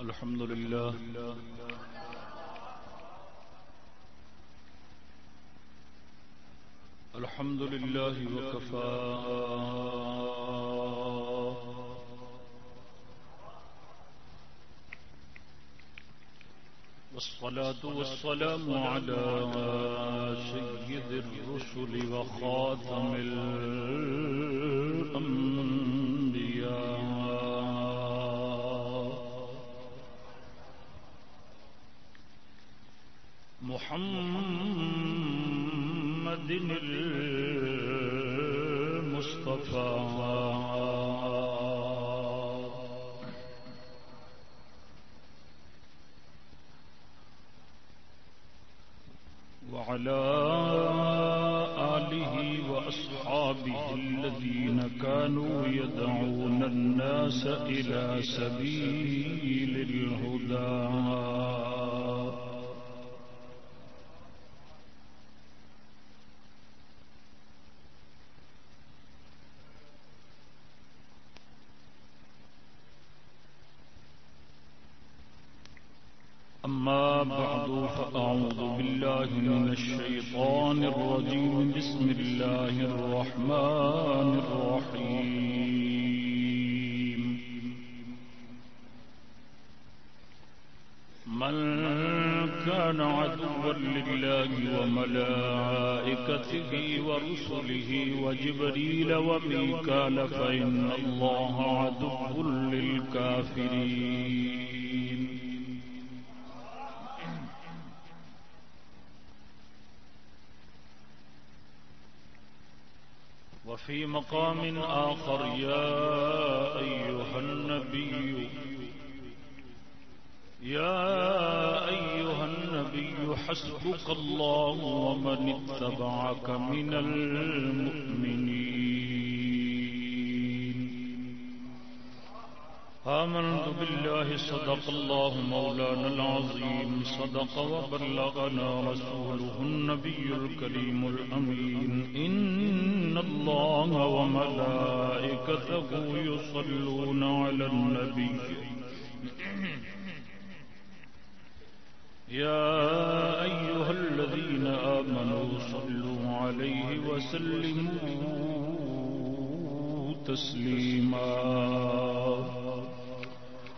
الحمد لله. الحمد لله وكفى. والصلاة والسلام على سيد الرسل وخاتم الأنبياء. محمد المصطفى. وعلى آله وأصحابه الذين كانوا يدعون الناس إلى سبيل الهدى أما بعد فأعوذ بالله من الشيطان الرجيم. بسم الله الرحمن الرحيم. من كان عدوا لله وملائكته ورسله وجبريل وميكال فإن الله عدو للكافرين. وفي مقام آخر، يا أيها النبي. يا أيها النبي، حسبك الله ومن اتبعك من المؤمنين. آمنت بالله صدق الله مولانا العظيم. صدق وبلغنا رسوله النبي الكريم الأمين. إن الله وملائكته يصلون على النبي. يا أيها الذين آمنوا صلوا عليه وسلموا تسليما.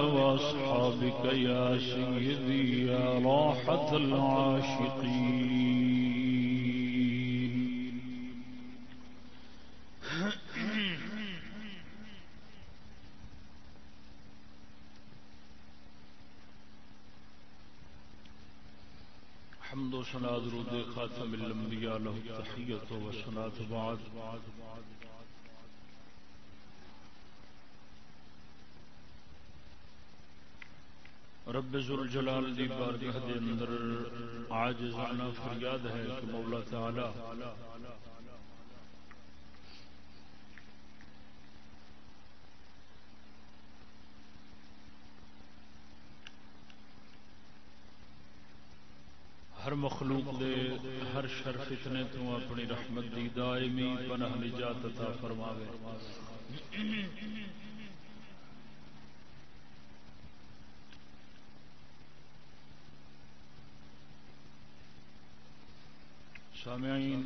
وأصحابك يا سيدي يا راحة العاشقين. حمد و سنا درود خاتم الانبیاء له تحیت و سنات بعد. رب ذل جلال دی بارگاہ دے اندر عاجزانہ فریاد ہے کہ مولا تعالی ہر مخلوق دے ہر شر فتنے تو اپنی رحمت دی دائمی پناہ نجات عطا فرماوے۔ سامعین۔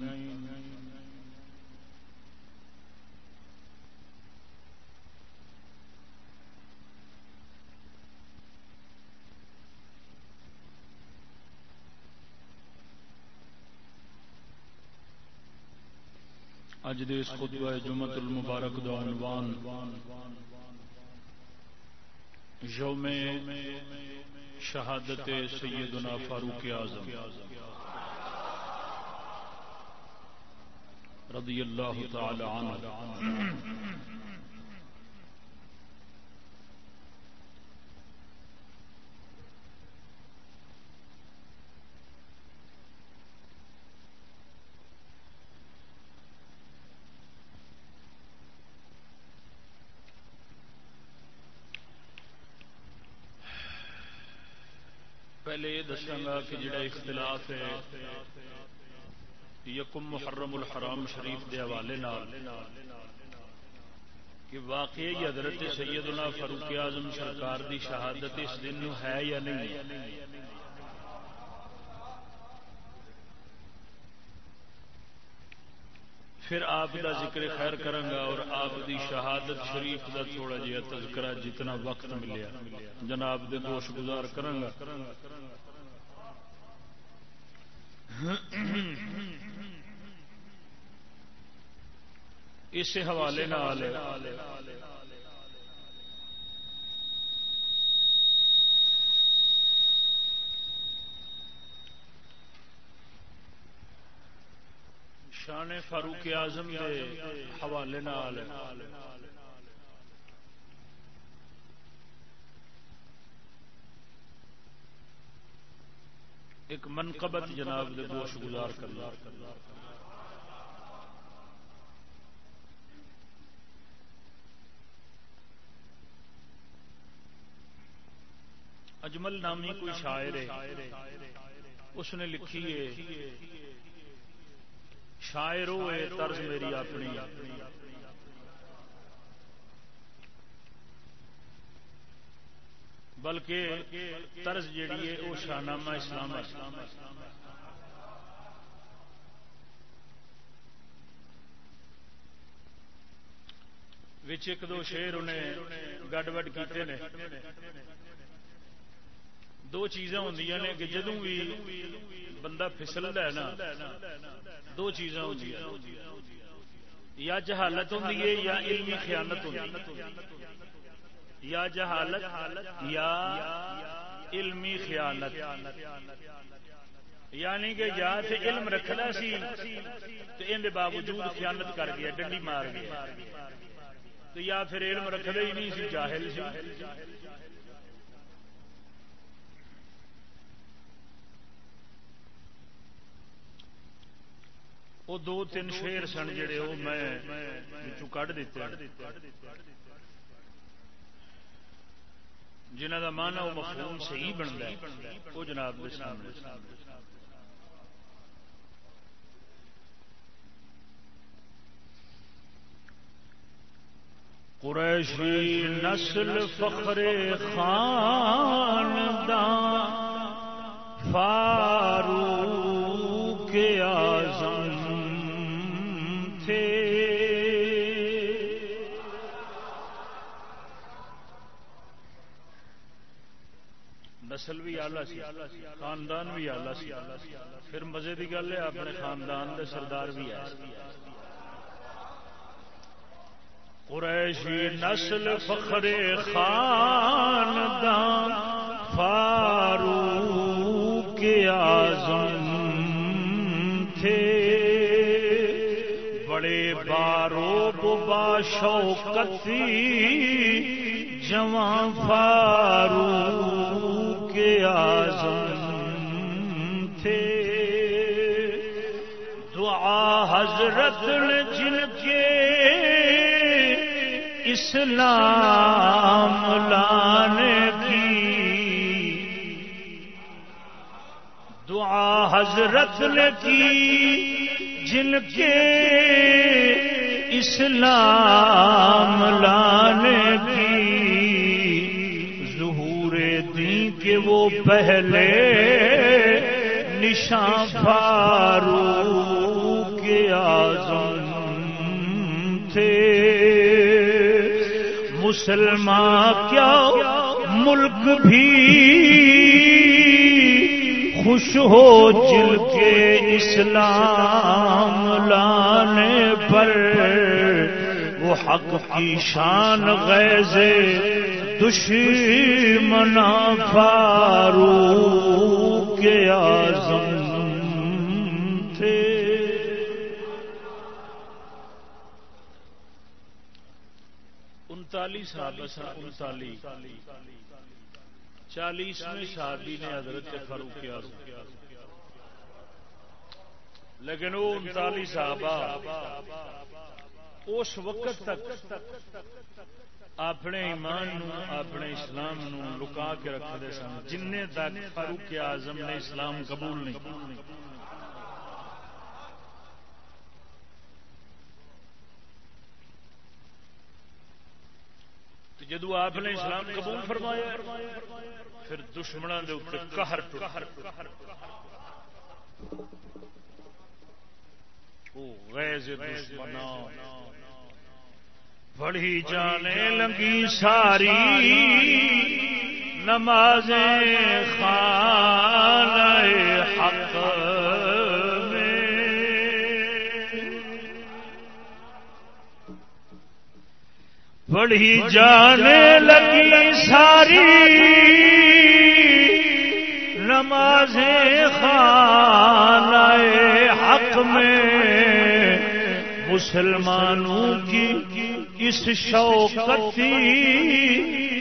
اج دے اس خطبہ جمعت المبارک دا عنوان یوم شہادت سیدنا فاروق اعظم۔ رضی اللہ تعالی عنہ۔ پہلے یہ دساگا کہ جڑا اختلاف ہے یکم محرم الحرام شریف دے حوالے کہ واقعی حضرت سیدنا فاروق اعظم سرکار دی شہادت اس دن ہے یا نہیں؟ پھر آپ کا ذکر خیر کرنگا اور آپ دی شہادت شریف کا تھوڑا جہا تذکرہ جتنا وقت ملیا۔ جناب دے گوش گزار کرنگا اس حوالے شان فاروق اعظم کے حوالے ایک منقبت جناب دے گوش گزار کرنا۔ اجمل نامی کوئی شاعر ہے، اس نے لکھی ہے، شاعر ہوئے طرز میری اپنی۔ بلکہ طرز جیڑی ہے وہ شاہنامہ اسلام ایک دو شیر انہیں گڈ وڈ کیتے ہیں دو چیزاں ہوں نے کہ جدو بھی بندہ پھسلتا ہے نا، دو چیزاں ہوں یا جہالت ہوں یا علمی خیانت ہوں یا جہالت، یا علمی خیانت۔ یعنی کہ یا تے علم رکھنا سی تو ان باوجود خیانت کر گیا، ڈنڈی مار گیا۔ تو یا پھر علم رکھنا ہی نہیں سی، جاہل سی۔ وہ دو تین شیر سن جڑے وہ میں کھ دیتے جنہ کا مانا وہ مفہوم صحیح بنتا ہے وہ جناب کے سامنے۔ قریشی نسل فخر خاندان، فاروق کے آزم تھے۔ نسل بھی آلہ سی، خاندان بھی آلہ سی۔ پھر مزے کی گل ہے، اپنے خاندان دے سردار بھی ہے قریشی نسل فخر خاندان، فاروق آزم تھے۔ بڑے بارو با شوکتی جوان فاروق تھے۔ دعا حضرت نے جن کے اسلام لانے کی۔ دعا حضرت نے کی جن کے اسلام لانے کی۔ وہ پہلے نشان فارو کے آزم تھے۔ مسلمان کیا ملک بھی خوش ہو چل کے اسلام لانے پر۔ وہ حق کی شان غیزے دشمنا فارو کے آزم تھے۔ انتالیس انتالیس چالیسویں شادی نے حضرت فاروق کیا لیکن وہ انتالیس صحابہ، اس وقت تک اپنے ایمان نو، اپنے اسلام نو لکا کے رکھتے سن۔ جن تک فاروق اعظم نے اسلام قبول نہیں۔ جدو آپ نے اسلام قبول فرمایا، پھر دشمنوں کے اوپر کہر بڑی جانے لگی ساری نماز خان حق بڑی جانے لگی ساری نماز خان حق میں مسلمانوں کی اس شوقتی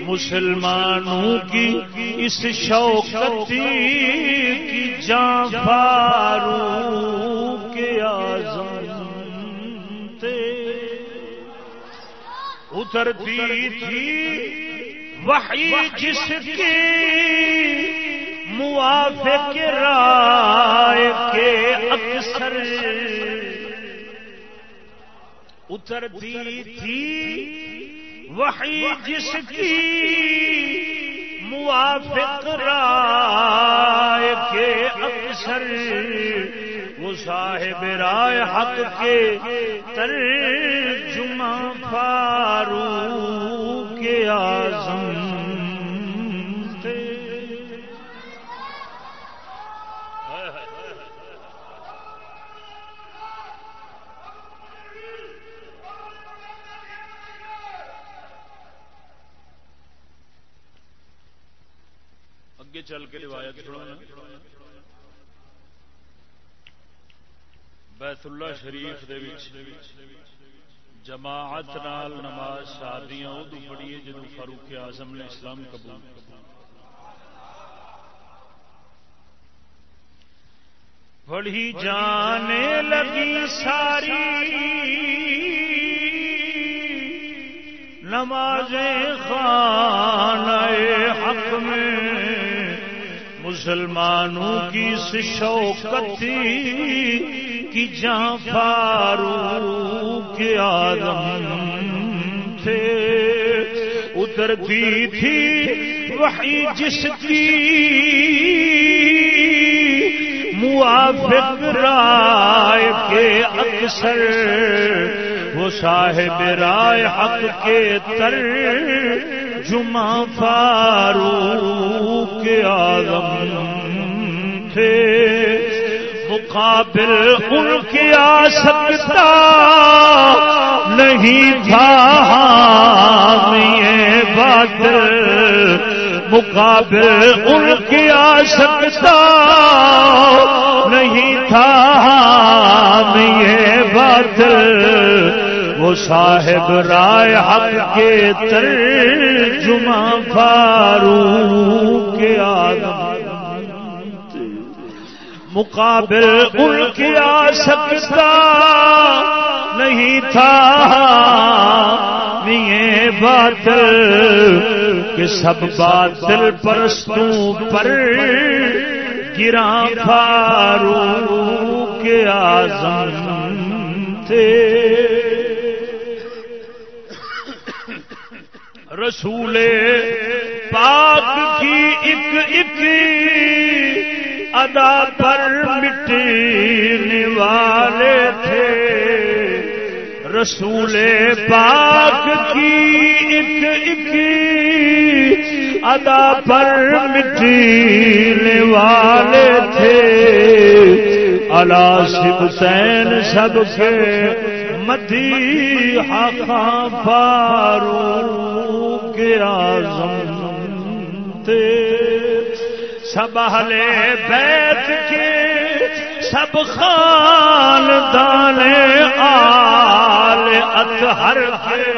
مسلمانوں کی، اس شوقتی کی جان فارو کے آزم تھے اترتی تھی وحی جس کی موافق رائے کے اکثر اترتی تھی وحی جس کی موافق رائے کے اکثر وہ صاحب رائے حق کے تر جمع فارو کے آزم چل کے روایت سننا بیت اللہ شریف دے جماعت نال نماز شادیاں ادو پڑھیے جدو فاروق اعظم نے اسلام قبول بڑی جانے لگی ساری نماز خان حق میں مسلمانوں کی شوکتی کی جان فارو کے آدم تھے اترتی تھی وہی جس کی موافق رائے کے اکثر وہ صاحب رائے حق کے تر جمع فارو کے تھے۔ مقابل ان کے آ سکتا نہیں تھا۔ یہ بات مقابل ان کے آ سکتا نہیں تھا۔ یہ بات وہ صاحب رائے حق کے تر جمع فارو کے آدم۔ مقابل ان کے آ سکتا نہیں تھا۔ یہ بات کہ سب باطل پرستوں پر گرا فارو کے آزم تھے۔ رسول پاک کی ایک ایک ادا پر مٹنے والے تھے۔ رسول پاک کی ایک ایک ادا پر مٹنے والے تھے۔ اللہ شب سین سب کے مدی فارو کے آزم تھے۔ سب اہل بیت کے سب خان دان آل اطہر کے۔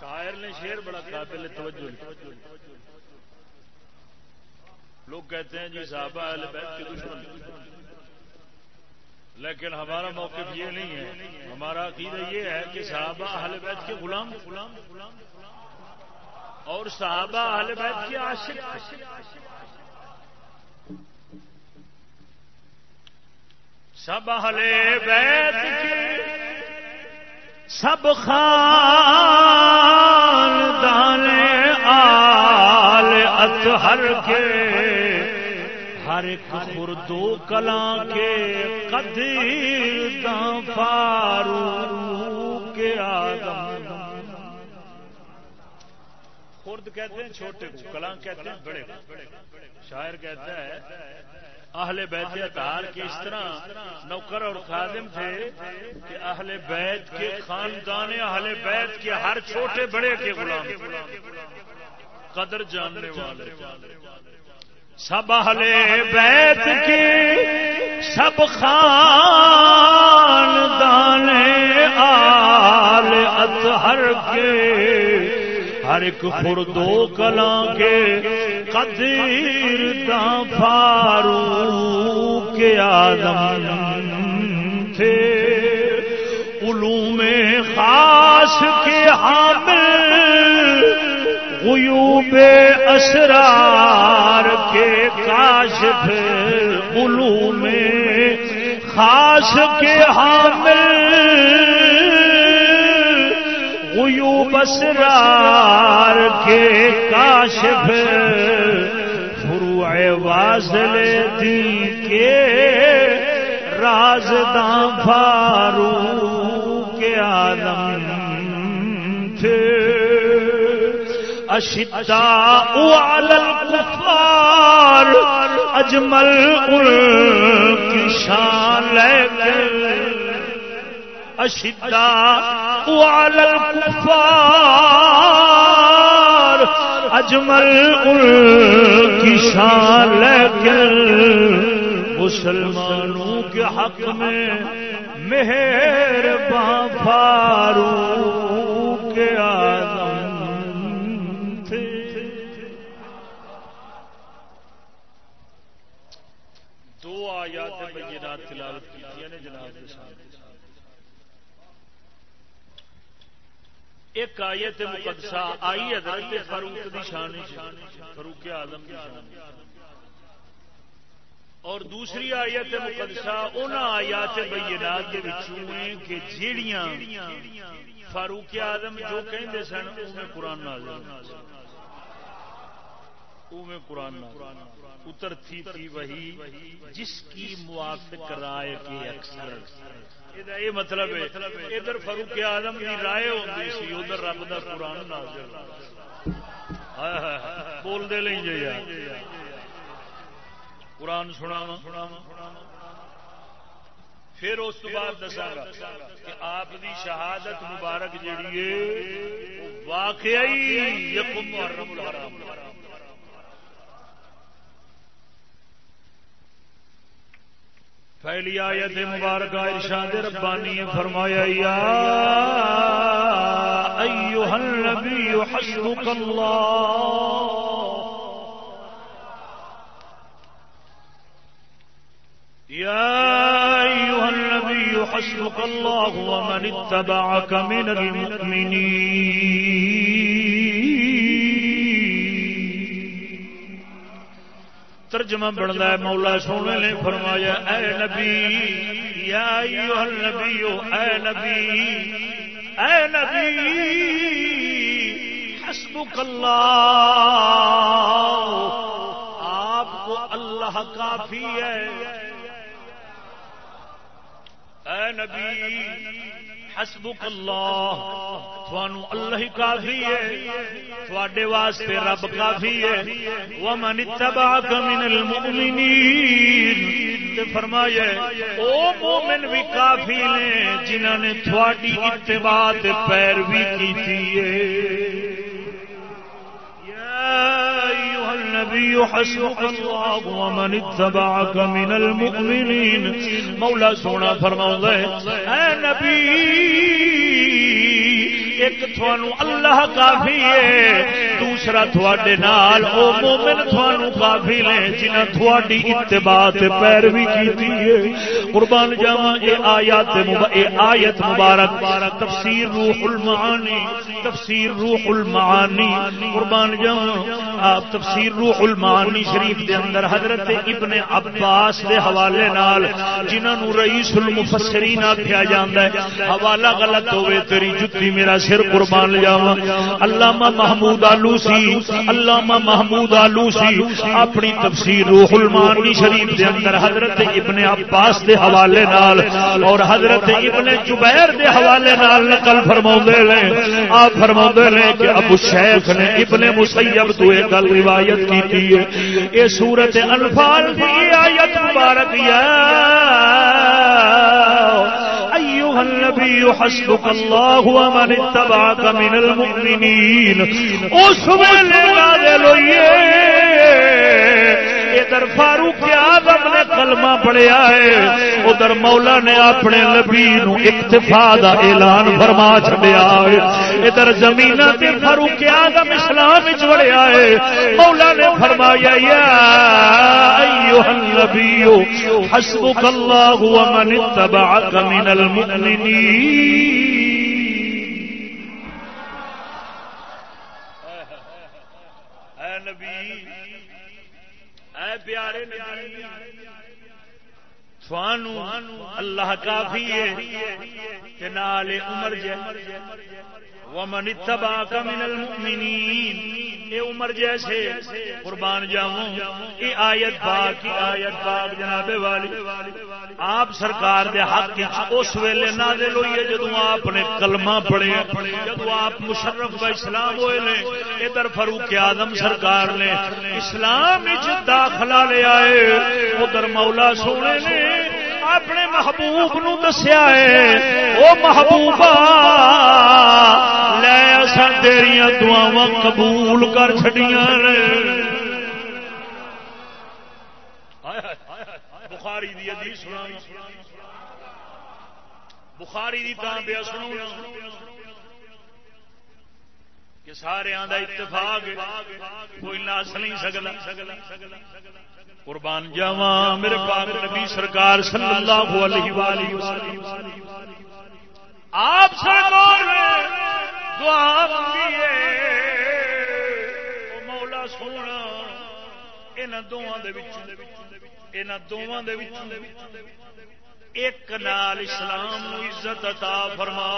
شاعر نے شیر بڑا قابل توجہ لوگ کہتے ہیں جی صحابہ اہل بیت کے دشمن۔ لیکن ہمارا موقف یہ نہیں ہے۔ ہمارا عقیدہ یہ ہے کہ صحابہ اہل بیت کے غلام غلام اور صحابہ اہل بیت کے عاشق سب اہل بیت کے سب خان دان آل اطہر کے، ہر ایک خردو کلاں کے قدیر داں فاروق کے آدم خرد کہتے ہیں چھوٹے کو کلاں کہتے ہیں بڑے کو۔ شاعر کہتا ہے اہل بیت اتار کے اس طرح نوکر اور خادم تھے کہ اہل بیت کے خاندان اہل بیت کے ہر چھوٹے بڑے کے غلام قدر جاننے والے۔ سب اہل بیت کے سب خاندان آل اطہر کے ہر ایک خردو کلاں کے قدیر دا فارو کے آدم تھے۔ علوم خاص کے حامل، غیوب اسرار کے کاشف۔ علوم خاص کے حامل بسرار کے کاشف، فروع واصل دی کے رازداں فارو کے عالم تھے۔ اشتا الکفار، اجمل ان کی شان لے کر وعلى الكفار، اجمل کی شان لیکن مسلمانوں کے حق میں مہر بافارو کے آدم تھے دو آیات بینات تلاوت کی یعنی جناب کے سامنے ایک آیت مقدسہ آئی حضرت فاروق دی شان فاروق اعظم دی شان اور دوسری آیت مقدسہ ان آیات بینات دے وچوں ہیں کہ جیڑیاں فاروق اعظم جو کہندے سن اوویں قرآن نازل اوویں قرآن اتر تھی وہی جس کی موافق رائے کے اکثر۔ یہ مطلب ہے، ادھر فروخ آدم کی رائے ہوتی سی، ادھر رب کا قرآن بول دے لیں جی قرآن سنا پھر اس بعد دساگا کہ آپ دی شہادت مبارک جیڑی ہے واقعی یقم محرم الحرام۔ پہلی آیت مبارکہ ارشاد ربانی فرمایا، یا ایوہ النبی حسبک اللہ۔ يا أيها النبي حسبك الله ومن اتبعك من المؤمنين ترجمہ بنتا ہے، مولا سونے نے فرمایا، اے نبی، یا نبی اے نبی اے نبی، حسبک اللہ، آپ کو اللہ کافی ہے۔ اے نبی، حسبک اللہ۔ اللہ کافی ہے۔ تھوڑے واسطے رب کافی ہے۔ ومن اتبعک من المؤمنین تے فرمایا او مومن بھی کافی نے جنہاں نے تھوڑی اتباع تے پیروی کیتی ہے۔ النبي حسبك الله ومن اتبعك من المؤمنين۔ مولا سونا فرماؤں اے نبی! ایک تھانو اللہ کافی ہے۔ دوسرا تھوڑے نال، او مومن تھانو کافی لے، جنہ تھوڑی اتباع پیروی کی قربان جاواں، اے آیات اے آیت مبارک، تفسیر روح المعانی، تفسیر روح المعانی۔ قربان جاواں آپ تفسیر روح المعانی شریف دے اندر حضرت ابن عباس دے حوالے نال، جنہاں نو رئیس المفسرین آکھیا جاندا ہے۔ حوالہ غلط ہوے تیری جتی میرا سر قربان جاواں۔ علامہ محمود آلو آلوسی، علامہ محمود آلوسی، اپنی تفسیر روح المعانی شریف دے اندر حضرت ابن عباس دے حوالے نال اور حضرت ابن جبیر دے حوالے نال نقل فرماوندے نے۔ آپ فرماوندے نے کہ ابو شیخ نے ابن مسیب تو ایک گل روایت کی ہے۔ اے سورت انفال دی آیت مبارک یا ایوہ النبی حسبک اللہ ومن اتبعک من المؤمنین اس ویلے نازل ہوئیے ادھر فاروق آدم نے کلمہ پڑھیا ہے۔ ادھر مولا نے اپنے نبی نو اکتفا دا اعلان فرما چڈیا ہے۔ ادھر زمین تے فاروق آدم اسلام وڑیا ہے۔ مولا نے فرمایا، یا ایوہ النبی حسبک اللہ ومن اتبعک من المؤمنین۔ پیارے اللہ کافی ہے نال عمر جے ومن اتبعك من المؤمنین اے عمر جیسے قربان جاؤں، اے آیت پاک کی آیت پاک جناب والی، آپ سرکار دے حق اس ویلے نازل ہوئی ہے جدوں آپ نے کلمہ پڑھے جدوں آپ مشرف و اسلام ہوئے نے، ادھر فاروق اعظم سرکار نے اسلام وچ داخلہ لے آئے، ادھر مولا سونے نے اپنے محبوب نو دسیا ہے وہ محبوبہ لے اصا تیریا دعوا قبول کر چڑیا بخاری دی ادی سنا بخاری دی تاں پہ سنو کہ سارے اتفاق کوئی نس نہیں سکتا قربان جاوا میرے پاک نبی سرکار صلی اللہ علیہ وآلہ وسلم آپ سرکار نے دعا مانگیے مولا سونا ان دونوں ان دونوں ایک نال اسلام عزت عطا فرما۔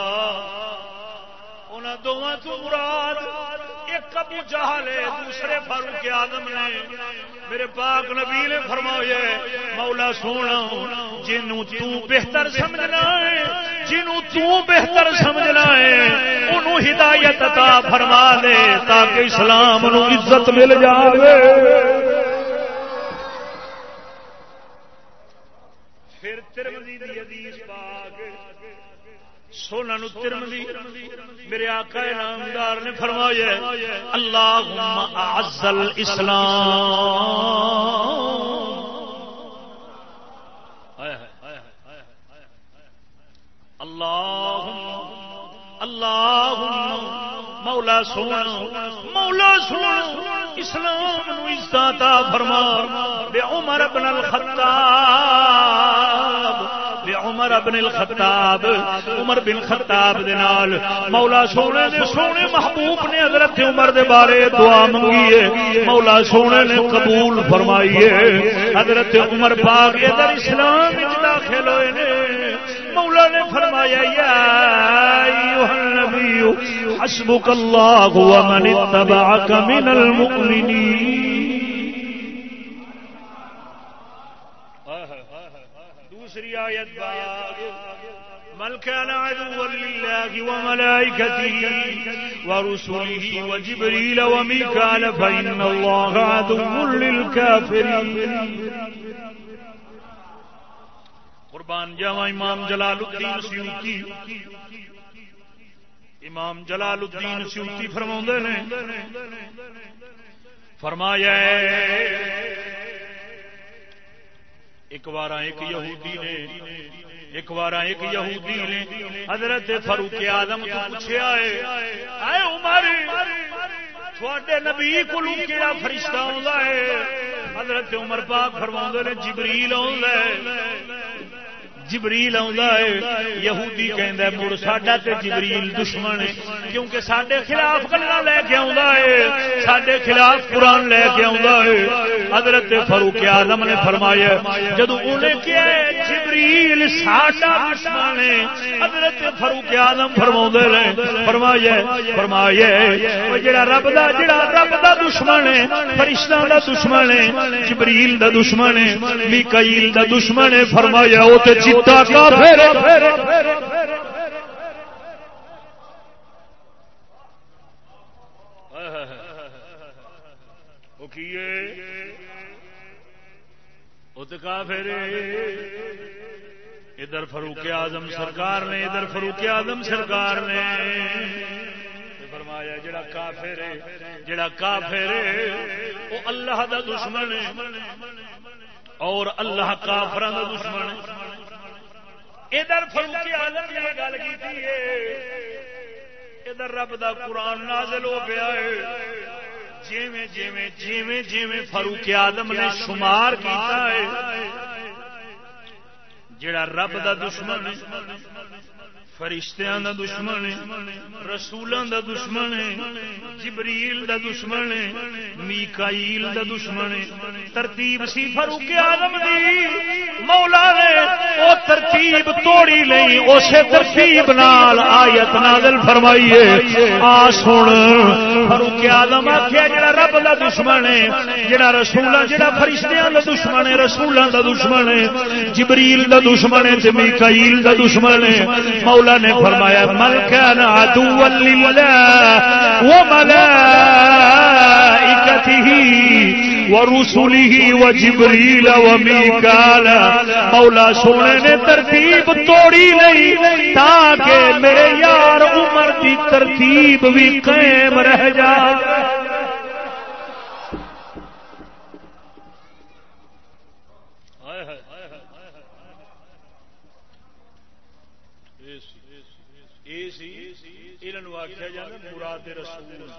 ان دونوں تو مراد ایک ابو جہل ہے، دوسرے فاروق آدم نے۔ میرے پاک نبی نے فرمایا مولا سونا جنوں تو بہتر سمجھنا ہے جنوں تو بہتر سمجھنا ہے، انہوں ہدایت عطا فرما دے تاکہ اسلام نو عزت مل جاوے۔ پھر ترمذی دی حدیث پاک۔ سونا نو ترمذی، میرے آقا نامدار نے فرمایا اللہ اعزل اسلام اللہ اللہ مولا سونا مولا سونا، اسلام نو عزت عطا فرما، بے عمر ابن الخطاب عمر ابن الخطاب، عمر بن خطاب دنال مولا سونے نے سونے محبوب نے حضرت عمر دے بارے دعا منگی ہے۔ مولا سونے نے قبول فرمائی ہے۔ حضرت عمر پاک ادھر اسلام وچ داخل ہوئے نے۔ مولا نے فرمایا، یا ایوہ النبی، حسبک اللہ ومن اتبعک من المؤمنین۔ دوسری آیت من كان عدوا لله وملائكته ورسله وجبريل وميكال فإن الله عدو للكافرين قربان جاوا امام جلال الدین سیوتی امام جلال الدین سیوتی فرما نے فرمایا ایک بار ایک یہودی نے، ایک بار ایک یہودی نے۔ حضرت فاروق آدم تو پوچھا ہے، اے عمر تھوڑے نبی کو کہڑا فرشتہ آ حضرت عمر پاک فرما نے، جبریل آ جبریل یہودی کہندا ہے، مڑ ساڈا تے جبریل دشمن ہے۔ کیونکہ ساڈے خلاف گلا لے کے آندا ہے، ساڈے خلاف قرآن لے کے آندا ہے۔ حضرت فاروق اعظم نے فرمایا، جدوں انہیں کیا جبریل ساڈا دشمن ہے، حضرت فاروق اعظم فرماوندے نے فرمایا فرمایا او جڑا رب دا، جڑا رب دا دشمن ہے، فرشتاں دا دشمن ہے، جبریل دا دشمن ہے، میکائیل دا دشمن ہے، فرمایا او تے چیتا کافر کافر ادھر فروخ آزم سرکار نے، ادھر فروخ آزم سرکار نے۔ فرمایا، جڑا کافر جڑا کافر وہ اللہ دا دشمن اور اللہ کافر دا دشمن ہے۔ ادھر فروخ آلم جی نے گل کی ادھر رب دا قرآن نازل ہو پیا ہے۔ جیویں جیویں جیویں جیویں فاروق آدم نے شمار کیتا ہے۔ جڑا رب دا دشمن فرشتیاں دا دشمن رسولوں دا دشمن جبریل دا دشمن میکائیل دا دشمن ترتیب سی فاروق آدم دی۔ مولا نے او ترتیب توڑی لئی اسے ترتیب نال آیت نازل فرمائیے۔ آ سن، فاروق آدم آخیا جڑا رب دا دشمن ہے، جڑا رسولاں، جڑا فرشتیاں دا دشمن ہے، رسولاں دا دشمن ہے۔ جبریل دا دشمن ہے، تے میکائیل دا دشمن ہے۔ مولا مولا نے فرمایا مل كان عدوا لله وملائكته ورسله وجبريل وميكال مولا سونے نے ترتیب توڑی نہیں تاکہ میرے یار عمر کی ترتیب بھی قائم رہ جائے سی یہ آخیا جا مراد رسول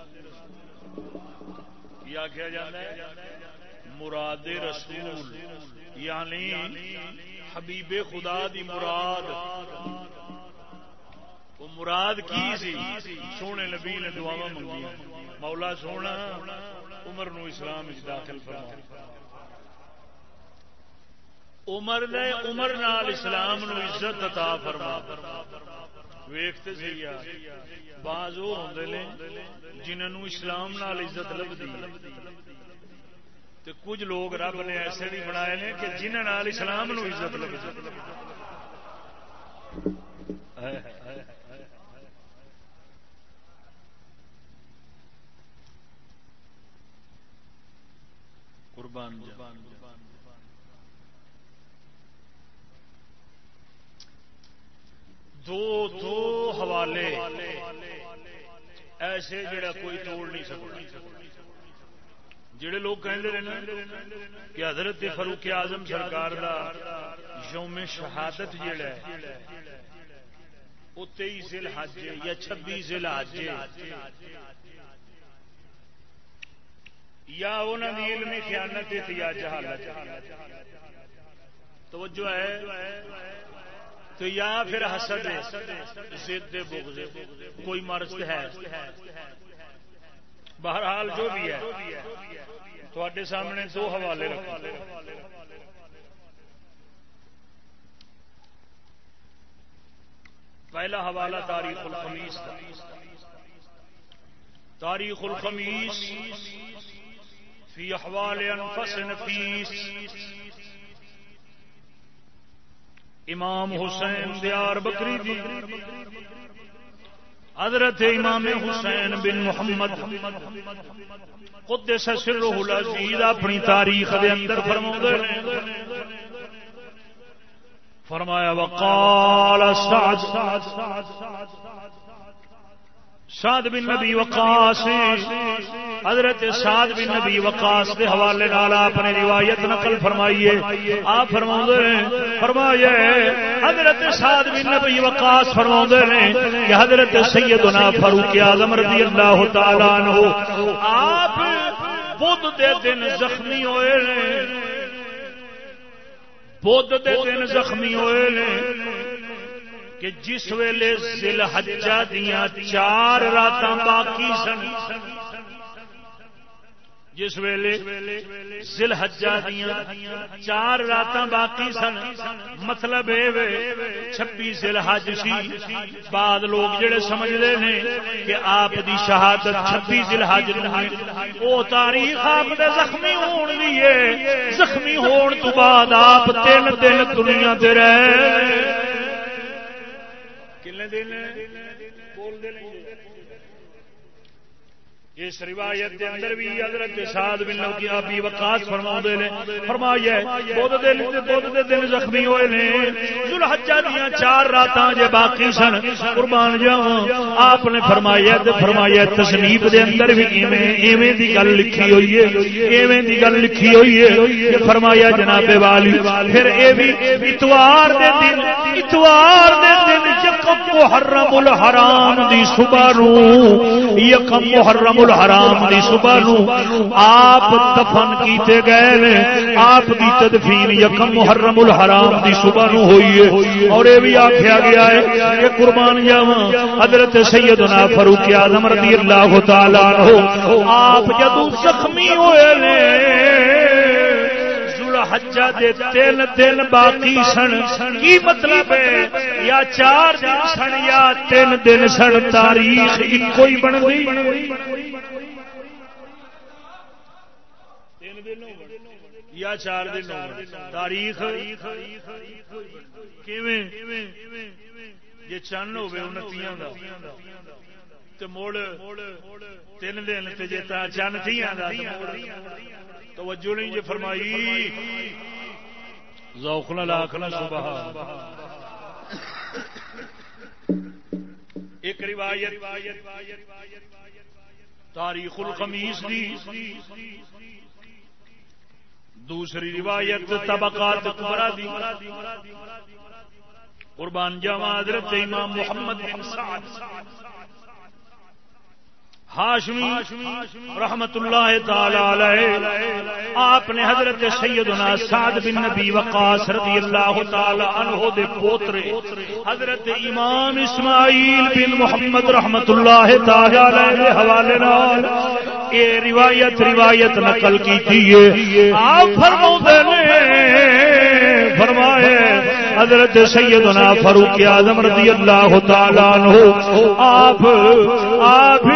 کی آخیا جا مراد رسول یعنی حبیب خدا دی مراد وہ مراد کی سی سونے نبی نے دعا منگی مولا سونا عمر نو اسلام داخل فرما عمر نے عمر نال اسلام نو عزت عطا فرما ویختے سی بعض وہ ہوں نے جنہوں اسلام نال عزت لبھی کچھ لوگ رب نے ایسے بھی بنائے نے کہ جنہوں اسلام نو عزت لگ قربان دو دو حوالے ایسے جڑا کوئی توڑ نہیں سکتا۔ جڑے لوگ کہتے رہے کہ حضرت فاروق اعظم سرکار دا یوم شہادت جڑا ہے وہ تیئیس ضلع حج یا چھبیس ضلع حج یا انہوں نے علمی خیانت یا جہالت توجہ ہے۔ تو یا پھر حسد ضد بغض کوئی مرض ہے۔ بہرحال جو بھی ہے تھوڑے سامنے دو حوالے پہلا حوالہ تاریخ الخمیس تاریخ الخمیس فی احوال انفس نفیس۔ امام حسین دیار بکری دی۔ حضرت امام حسین بن محمد۔ قدس سرہ العزیز اپنی تاریخ دے اندر فرما فرمایا، وقال سعد۔ سعد بن نبی وقاص۔ حضرت سعد بن نبی وقاص کے حوالے نال آپ نے روایت نقل فرمائیے۔ آپ فرما فرمائیے، حضرت سعد بن نبی وقاص فرما نے کہ حضرت سیدنا فاروق اعظم رضی اللہ تعالیٰ عنہ، آپ بدھ دے دن زخمی ہوئے بدھ دے دن زخمی ہوئے کہ جس ویلے سل حجا دیا چار رات باقی سن۔ جس ویلے سل حجا دیا چار رات باقی سن۔ مطلب چھبی سل حج سی۔ بعد لوگ جڑے سمجھتے ہیں کہ آپ دی شہادت چھبی سل حج وہ تاریخ آپ دے زخمی ہون لیے زخمی ہون تو بعد آپ تین دن دنیا دے رہے۔ دن بول دے اس روایت دے اندر بھی حضرت سعد بن لو کی ابی وقاص فرما نے فرمایا بود دے دن بود دے دن زخمی ہوئے نے ذل حجہ دیاں چار راتاں جے باقی سن، قربان جاواں، آپ نے فرمایا تے فرمایا تصنیف دے اندر بھی ایویں ایویں دی گل لکھی ہوئی ہے، ایویں دی گل لکھی ہوئی ہے کہ فرمایا جناب والی، پھر اے بھی اتوار دے دن، اتوار دے دن یکم محرم الحرام دی صبح نو، یکم محرم الحرام دی صبح نو آپ دفن کیتے گئے نے، آپ دی تدفین یکم محرم الحرام دی صبح نو ہوئی ہے۔ اور یہ بھی آخیا گیا ہے کہ قربان جاواں حضرت سیدنا فاروق اعظم رضی اللہ تعالی عنہ، آپ جدو زخمی ہوئے نے حجا دے تین دن باقی سن۔ کی مطلب ہے؟ یا چار دن سن یا تین دن سن۔ تاریخ ایک کوئی بن گئی۔ یا چار دن تاریخ جی چن ہوے انتیاں کا موڑ تین دن جی چن تھی توجہ نہیں جی فرمائی۔ ذوقنا لاکھنا صبح ایک روایت، تاریخ الخمیس دی۔ دوسری روایت، طبقات کبرا دی۔ قربان جاوا حضرت امام محمد بن سعد۔ ہاشمی رحمت اللہ تعالی آپ نے حضرت سیدنا سعد بن نبی وقاص رضی اللہ تعالی عنہ دے پوترے، حضرت امام اسماعیل بن محمد رحمت اللہ تعالی دے حوالے نال اے روایت روایت نقل کی تھی آپ فرماتے نے، فرمائے حضرت سیدنا فاروق اعظم رضی اللہ تعالیٰ عنہ آپ آپ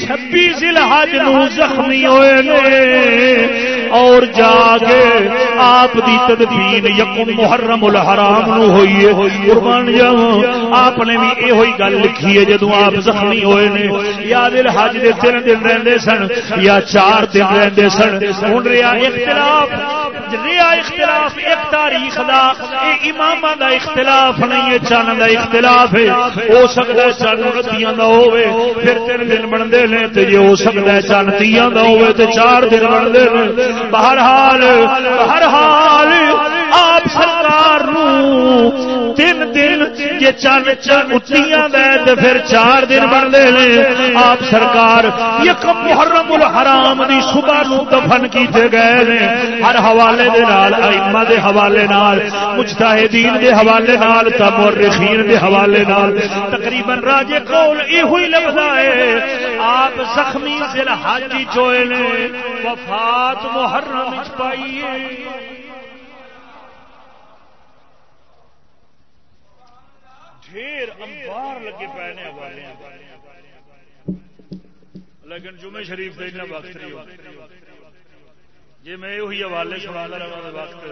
چھبی ضلع نو زخمی ہوئے نے اور جا کے آپ دی تدفین یکم محرم الحرام نو ہوئی ہے قربان جاواں آپ نے بھی یہ ہوئی گل لکھی ہے جدوں آپ زخمی ہوئے نے۔ یا دل حج دے تین دن رہندے سن یا چار دن رہندے سن۔ ہن رہا اختلاف رہا اختلاف ایک تاریخ دا، اے امام دا اختلاف نہیں ہے چن دا اختلاف ہے۔ ہو سکتا ہے چن رتیاں دا ہوے پھر تین دن بندے نے تے جے ہو سکتا ہے، چند تیاں کا ہوے تو چار دن بندے نے بہرحال بہرحال آپ سرکار تین دن جی چند چند اٹھیاں دے پھر چار دن بنتے ہیں۔ آپ سرکار ایک محرم الحرام دی صبح نو دفن کیتے گئے نے ہر حوالے دے نال، ائمہ دے حوالے نال، مجتہدین دے حوالے نال تا دے حوالے نال۔ تقریباً راجے قول ایہی لفظ ہے۔ آپ زخمی ذل حج چوئے نے وفات محرم وچ پائیے ڈھیر انبار لگے پے نے لیکن جمعے شریف کا اتنا وقت نہیں جی میں وہی حوالے سنا رہا وقت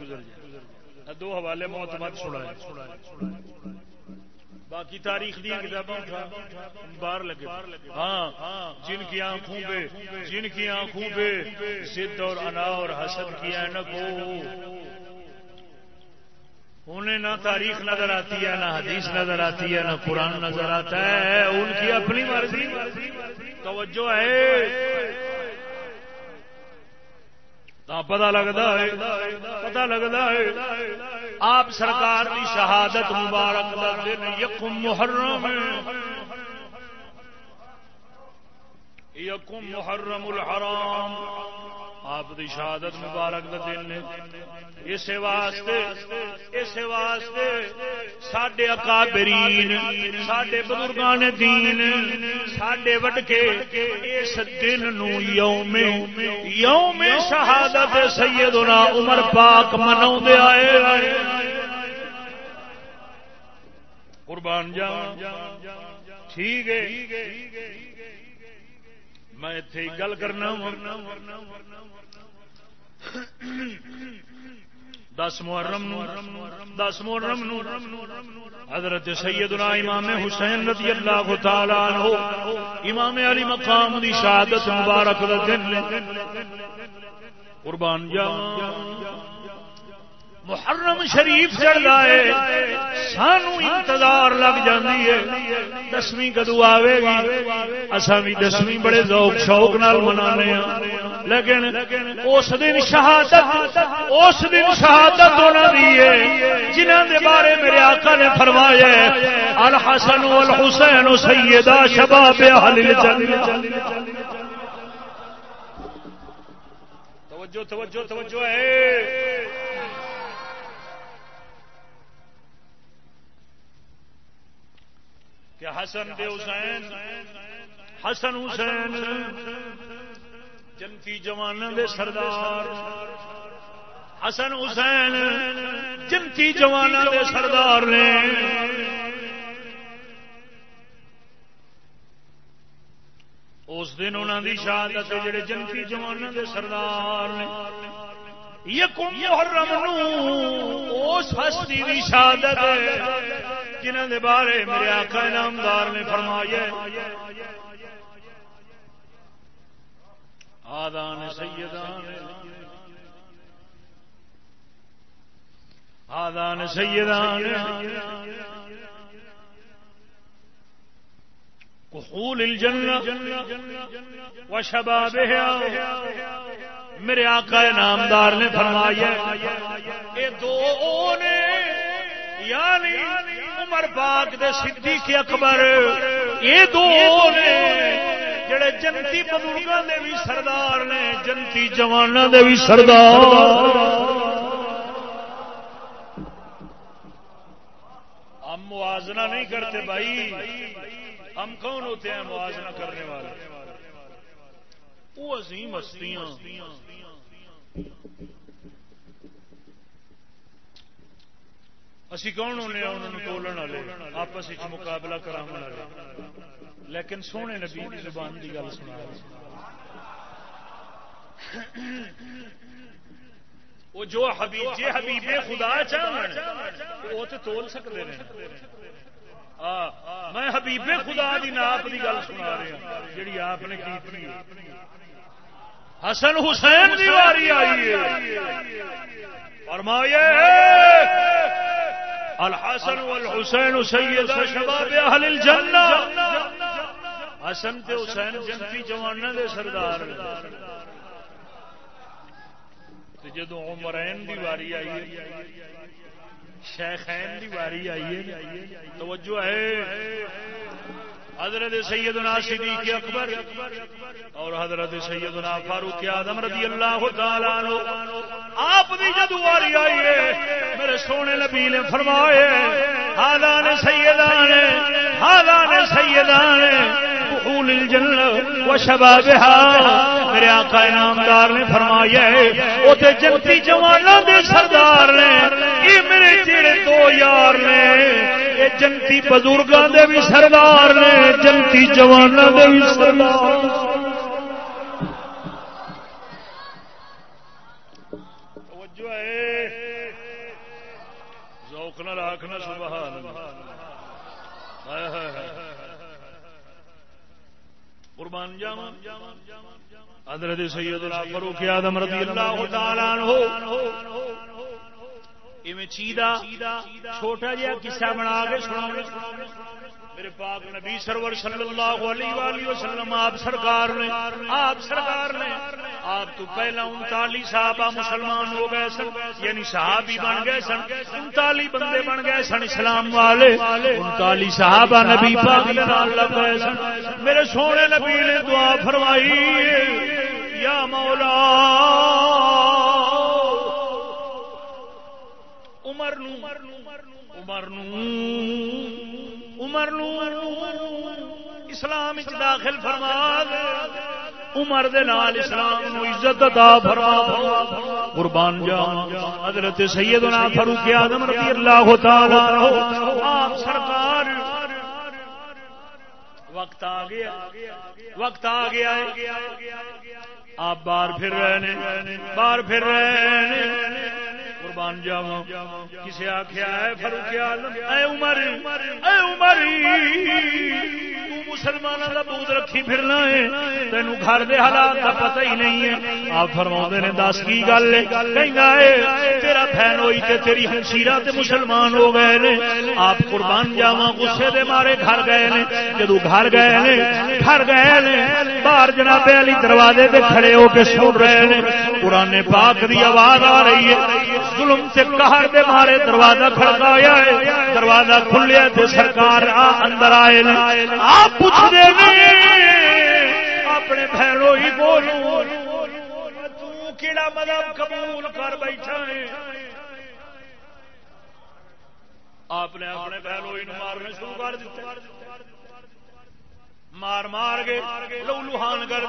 گزر جائے۔ دو حوالے موت مت سنا باقی تاریخ دیا کتابیں باہر لگے۔ ہاں جن کی آنکھوں پہ، جن کی آنکھوں پہ ضد اور انا اور حسد کی اینک ہو انہیں نہ تاریخ نظر آتی ہے، نہ حدیث نظر آتی ہے، نہ قرآن نظر آتا ہے۔ ان کی اپنی مرضی۔ توجہ ہے۔ پتا لگتا ہے پتا لگتا ہے۔ آپ سرکار کی شہادت مبارک دن یقم محرم یقم محرم الحرام۔ آپ کی شہادت مبارک دن اس واسطے اس واسطے سڈے اکابرین سڈے بزرگان دین سڈے وٹکے اس دن نو یوم یوم شہادت سیدنا عمر پاک منا آئے۔ قربان جا ٹھیک ہے۔ میں اتے گل کرنا دس محرم دس محرم حضرت سیدنا امام حسین رضی اللہ تعالی عنہ، امام علی مقام دی شہادت مبارک دن۔ قربان جاواں محرم شریف چڑھتا ہے، سانو انتظار لگ جاتی ہے۔ دسویں کدو آئے گی اصا بھی دسویں بڑے ذوق شوق نال منا ہاں۔ لیکن اس دن شہادت، اس دن شہادت ہونا دی ہے جنہوں کے بارے میرے آقا نے فرمایا الحسن والحسین سیدہ شباب اہل الجنہ۔ توجہ توجہ توجہ ہے۔ کہ حسن دے حسین، حسن حسین، جنتی جوان دے سردار۔ حسن حسین، جنتی جوان دے سردار نے۔ اس دن انہوں دی شہادت جڑے جنتی جوان دے سردار نے۔ یکم محرم نو، اس ہستی دی شہادت جنہ دے بارے میرے آقا نامدار نے فرمایا آدان سیدان۔ آدان سیدان۔ کحول الجنہ وشبابها میرے آقا نامدار نے فرمایا یہ دو نے یعنی عمر پاک دے صدیق اکبر یہ دو نے جڑے جنتی بزرگوں دے بھی سردار نے، جنتی جوانوں دے بھی سردار۔ ہم موازنہ نہیں کرتے بھائی، ہم کون ہوتے ہیں موازنہ کرنے والے؟ وہ عظیم ہستیاں اسی کون ہونے انہوں نے تولن والے آپس مقابلہ کرا والے لیکن سونے نبی کی زبان کی گل سنا وہ جو حبیب جی حبیب خدا چاہ وہ تو تول سکتے ہیں میں حبیب خدا دی ناپ کی گل سنا رہا جی آپ نے کی حسن حسین کی واری آئی ہے۔ فرمایا الحسن والحسین سید شباب اہل الجنہ۔ حسن تے حسین جنتی جوانوں دے سردار جدو عمرین دی واری آئی ہے شیخین دی واری آئی ہے، توجہ ہے۔ حضرت سیدنا صدیق اکبر اور حضرت سیدنا فاروق آدم رضی اللہ تعالیٰ عنہ، آپ دی جدو واری آئی ہے، میرے سونے نبی نے فرمائے حالان سیدان حالان سیدان دخول الجنہ و شبابها میرے آقا انعامدار نے فرمایا ہے او تے جنتی جواناں دے سردار نے، یہ میرے جڑے دو یار نے یہ جنتی بزرگاں دے بھی سردار نے، جنتی جواناں دے بھی سردار۔ توجہ ہے۔ ذوق نہ راکھنا سبحان اللہ۔ ہائے ہائے ہائے قربان جاوا حضرت سیدنا فاروق اعظم رضی اللہ تعالی عنہ۔ ایویں چیدا چھوٹا جہا قصہ بنا کے سنا میرے پاک نبی سرور صلی اللہ علیہ وآلہ وسلم، آپ سرکار نے، آپ سرکار نے، آپ تو پہلا انتالیس صحابہ مسلمان ہو گئے سن یعنی صحابی بن گئے سن انتالی بندے بن گئے سن اسلام والے۔ انتالی صحابہ نبی پاک لگ گئے سن۔ میرے سونے نبی نے دعا فرمائی، یا مولا عمر نو عمر نو، عمر اسلام داخل فرما عمر دے نال اسلام نو عزت عطا فرما قربان جان حضرت سیدنا فاروق اعظم رضی اللہ تعالی عنہ، آپ سرکار۔ وقت آ گیا، وقت آ گیا۔ آپ باہر پھر رہے ہیں باہر پھر رہے قربان جاوا کسی آخیا ہے فروخ اے عمر اے عمر مسلمانوں کا رکھی پھرنا ہے۔ تینوں گھر دے حالات کا پتہ ہی نہیں ہے۔ آپ فرما نے دس کی گل تیرا بہن ہوئی تے تیری ہمشیرا تے مسلمان ہو گئے نے۔ آپ قربان جاوا غصے دے مارے گھر گئے نے۔ جدو گھر گئے نے گھر گئے نے۔ باہر جناب علی دروازے تے کھڑے ہو کے سن رہے نے۔ پرانے پاک دی آواز آ رہی ہے۔ ظلم سے قہر دے مارے دروازہ کھڑکایا ہے۔ دروازہ کھلیا تے سرکار اندر آئے آپ پوچھ دے اپنے بہنوں ہی بولو کیڑا مذہب قبول کر بیٹھا ہے؟ آپ نے اپنے بہنوں ہی مارنے شروع کر دیتے مار مار کے لو لوہان کر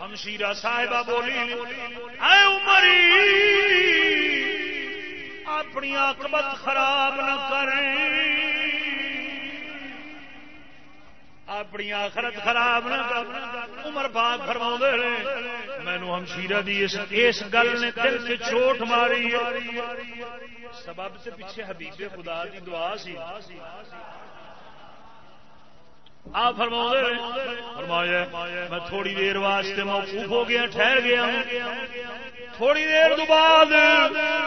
ہم شیرا صاحبہ بولی، اے عمری، اپنی آکبت خراب نہ کریں اپنی آخرت خراب نہ کر۔ عمر پاک فرما مینو ہم شیرا دی اس گل نے دل سے چوٹ ماری سبب سے پیچھے حبیب خدا دی دعا سی۔ آپ فرما فرمایا، میں تھوڑی دیر واسطے موقوف ہو گیا، ٹھہر گیا تھوڑی دیر تو بعد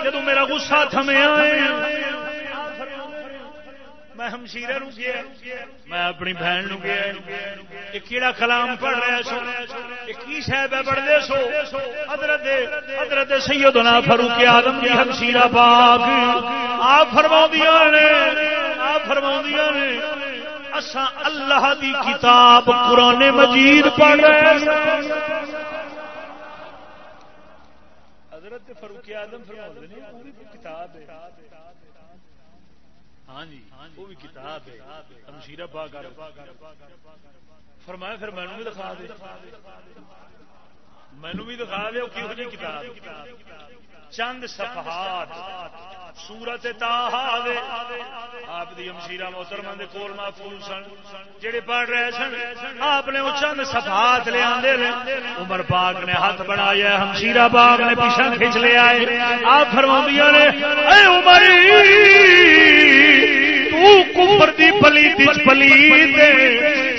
جب میرا گسا تھمیا میں ہمشیرے نو گیا، میں اپنی بہن نو گیا۔ کیڑا کلام پڑھ رہا سو؟ کی شاید پڑھتے سو؟ حضرت حضرت سیدنا فاروق آدم کی ہمشیرہ پاک۔ آپ فرما نے، آپ فرما نے اسا اللہ دی کتاب قرآن مجید پڑھ رہے ہیں۔ حضرت فاروق اعظم فرماتے ہیں وہ بھی کتاب ہے۔ ہاں جی وہ بھی کتاب ہے۔ ہمشیرہ پاک فرمایا پھر مینو بھی دکھا دے۔ مینو بھی دکھا دے وہ کیوں جی کتاب چند صفحات، سورت تاہا آپ امشیرا محترم کے کول محفوظ سن، جڑے پڑھ رہے سن، آپ نے وہ چند صفحات لے آدھے عمر پاک نے ہاتھ بنایا ہمشیرا باغ نے پیچھا کھچ لے آئے۔ آپ فرما نے، اے عمر دی پلی پلی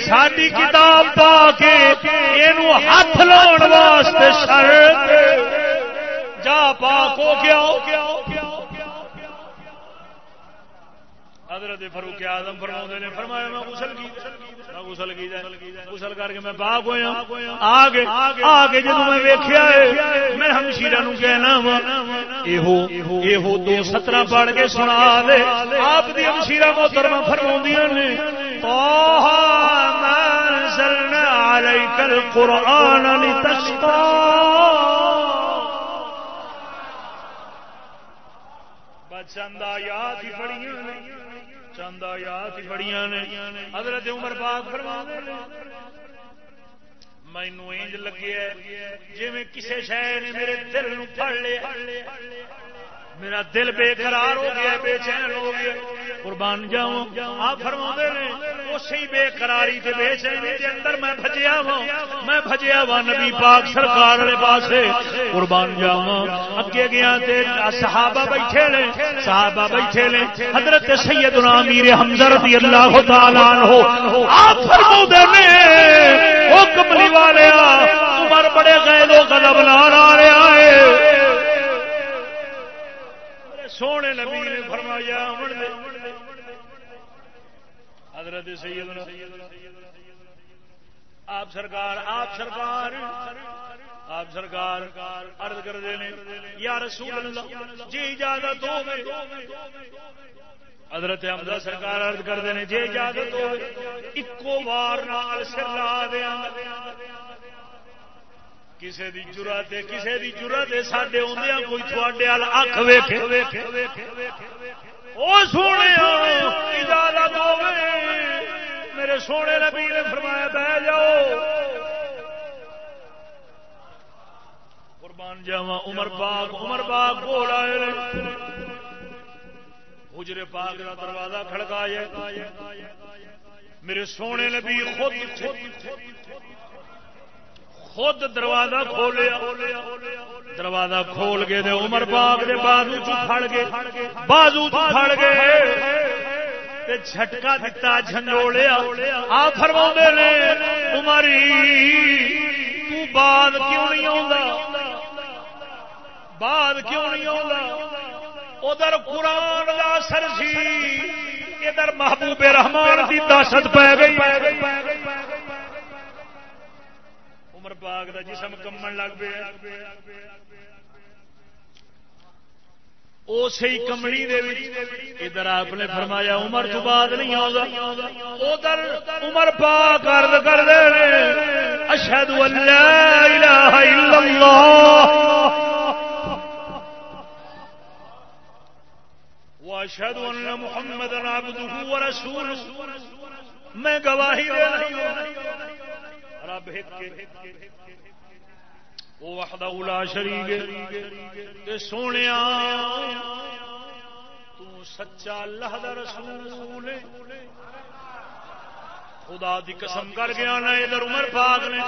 ساری کتاب پا کے یہ ہاتھ لاؤ واسطے شرط جا پاک ہو گیا۔ حضرت فروخ آدم فرما نے، فرمایا میں غسل کی، میں غسل کی غسل کر کے میں پاک ہوا آگے آگے جب میں ویخیا میں ہمشیرا نو کہنا وا دو سترہ پڑھ کے سنا دے۔ آپ کی ہمشیرا محترمہ فرما نے قرآن چند آیات ہی بڑی چند آیات ہی بڑی نے۔ حضرت عمر پاک فرما مینو انج لگے جی کسی شہر نے میرے دل نو پڑ لیا میرا دل بے قرار ہو گیا بے چین ہو گیا قربان جاؤں، آپ فرما نے، اسی بے قراری تے بے چینی دے اندر میں بھجیا وا میں بھجیا وا نبی پاک سرکار والے پاسے۔ قربان جاؤں، اگے گیا تے صحابہ بیٹھے نے، صحابہ بیٹھے نے، حضرت سیدنا امیر حمزہ رضی اللہ تعالی عنہ، آپ فرما نے او کملی والے عمر بڑے غیر و غضب نال آ رہا ہے۔ سونے نبی نے فرمایا حضرت سیدنا۔ آپ سرکار آپ سرکار۔ آپ سرکار عرض کر دے یا رسول اللہ جی اجازت ہو حضرت حمزہ سرکار عرض کر دے جی اجازت ہو اکو بار نال سر لا دیا۔ کسی دی جرت کسی دی جرت سڈے آدھا کوئی تھوڑے اکھ ویخ وہ سونے اجازت ہو میرے سونے نبی نے فرمایا، بہ جاؤ۔ قربان جاوا عمر پاک عمر پاک بول آئے حجرے پاک کا دروازہ کھڑکایا میرے سونے نبی خود خود خود دروازہ کھولیا۔ دروازہ کھول کے دے عمر پاک دے بازو چڑ گئے۔ بازو چڑ گئے۔ جھٹکا دتا جھنجوڑیا آ فرما نے، عمری، تو بعد کیوں نہیں آ بعد کیوں نہیں آ ادھر قرآن کا اثر سی، ادھر محبوب رحمان کی دہشت پی گئی۔ عمر پاک دا جسم کمن لگ پیا اسی کمڑی ادھر آپ نے فرمایا عمر تو بعد نہیں آؤں ادھر عمر پاک ارد کر دے اشد اللہ۔ واشهد ان محمد عبده ورسوله میں گواہی دے رب وہ وحدہ اولا شریک سونے تو سچا اللہ دا رسول خدا دی قسم کر گیا نا ادھر عمر پاک نے،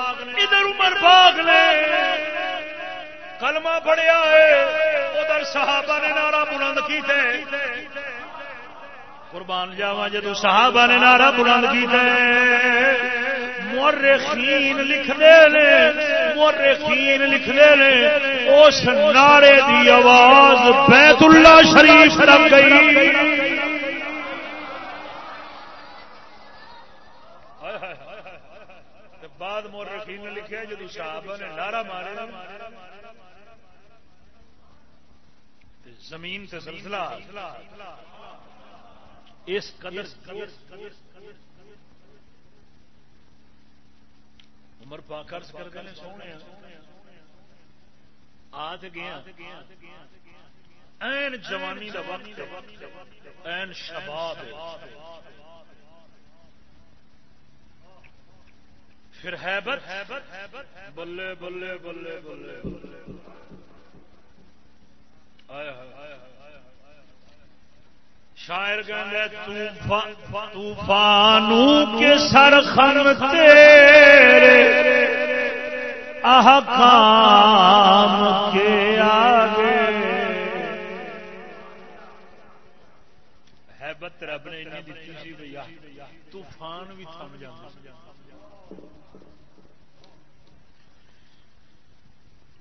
ادھر عمر پاک نے۔ کلمہ پڑیا ہے، ادھر صحابہ نے نعرہ بلند کیتے قربان جاوا جدو صحابہ نے نعرہ بلند کیتے مورخین لکھنے نے، مورخین لکھنے نے، اس نعرے دی آواز بیت اللہ شریف تک گئی۔ بعد مورخین نے لکھا جدو صحابہ نے نعرہ مارے زمین سے سلسلہ اس قدر عمر پاک عرض کر گئے سونے آ گیا این جوانی دا وقت این شباب پھر حیبت۔ بلے بلے بلے بلے۔ شاعر طوفانوں کے سر خن تیرے، احکام کے آگے۔ حیبت رب نے انہیں دیتی سی بھیا طوفان بھی تھم جانا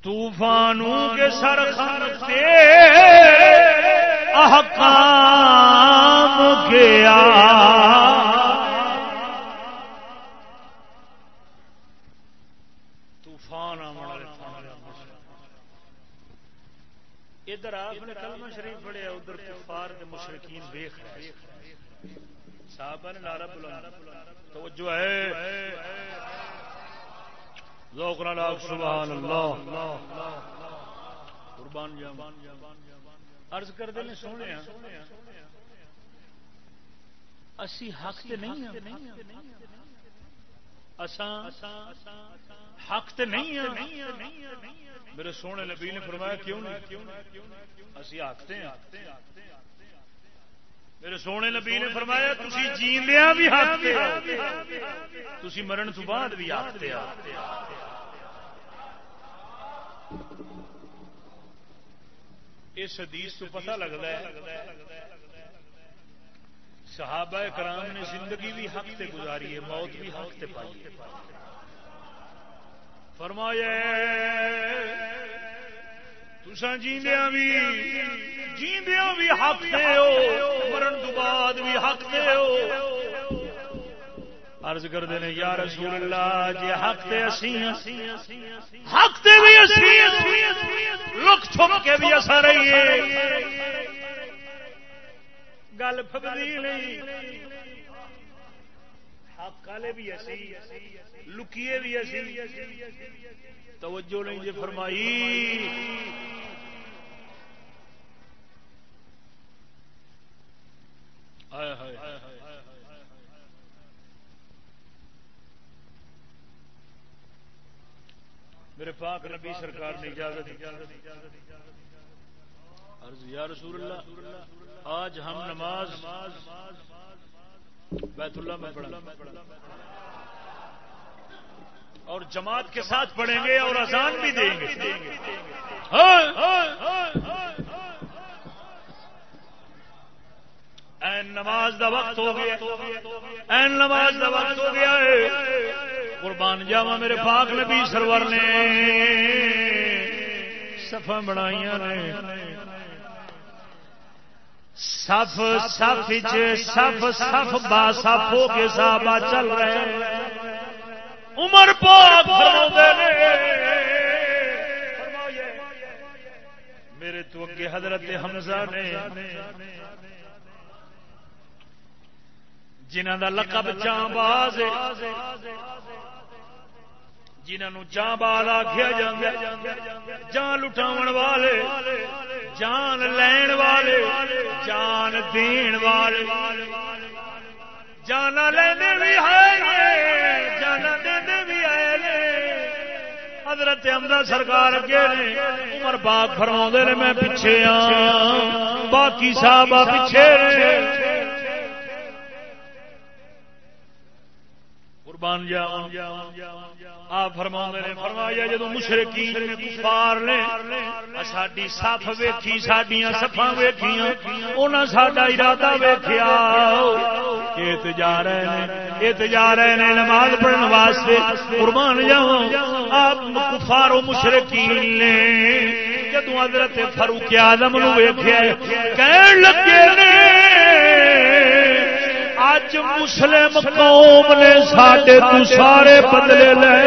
طوفانوں کے سر خن تیرے احکام گیا طوفان ادھر آپ نے کلمہ شریف پڑھیا، ادھر کفار کے مشرقین دیکھ رہے صاحب نے نعرہ بلا تو جو ہے۔ ذوق سبحان اللہ۔ قربان جان ارض کر دیں سونے اسی حق تے نہیں حق تے نہیں ہیں۔ میرے سونے نبی نے فرمایا، کیوں نہیں؟ اسی حق تے ہیں۔ میرے سونے نبی نے فرمایا تھی جیندیا بھی حق تھی مرن تو بعد بھی حق اس حدیث تو پتہ لگتا ہے صحابہ کرام نے زندگی بھی حق سے گزاری ہے، موت بھی حق سے پائی فرمایا تسا جیندیا بھی جیندیا بھی حق دے ہو، مرن تو بعد بھی حق دے ہو۔ عرض کرتے ہیں یا رسول اللہ جی حق تے اسی حق تے بھی اسی لک چھپ کے بھی اثر رہیے گل پھبدی نہیں۔ حق والے بھی اسی لکیے بھی اسی توجہ نہیں جی فرمائی۔ ہائے ہائے میرے پاک نبی سرکار نے اجازت یا رسول اللہ، آج ہم نماز بیت اللہ میں پڑھا اور جماعت کے ساتھ پڑھیں گے اور اذان بھی دیں گے۔ این نماز دا وقت ہو گیا این نماز دا وقت ہو گیا ہے۔ قربان جاوا میرے پاک نبی سرور نے۔ سفا بنائی نے۔ سف سف سف سف با سف ہو کے صحابہ چل رہے عمر پاک میرے تو اگے حضرت حمزہ نے۔ جنہ دا لقب جاں باز جنہوں جاں باز آخیا جان لٹاو والے، جان لین والے، جان دین والے۔ جانا لینے بھی ہے، جانا دینے بھی آئے حضرت امداد سرکار اگے نے عمر باغ فرما نے، میں پیچھے ہاں باقی صاحب پیچھے قربان جاؤ آپ فرما نے، فرمایا جدو مشرقی نے کفار نے ساری سف ویکھی سڈیا سفا ویکھیاں انہیں سڈا ارادہ ویخیا یہ جا رہے ہیں یہ جا رہے ہیں نماز پڑھنے واسطے قربان جاؤ آپ کفار و مشرقی نے جدو حضرت فاروق آدم نو ویخیا کہن لگے اج مسلم قوم نے سڈے تو سارے بدلے لے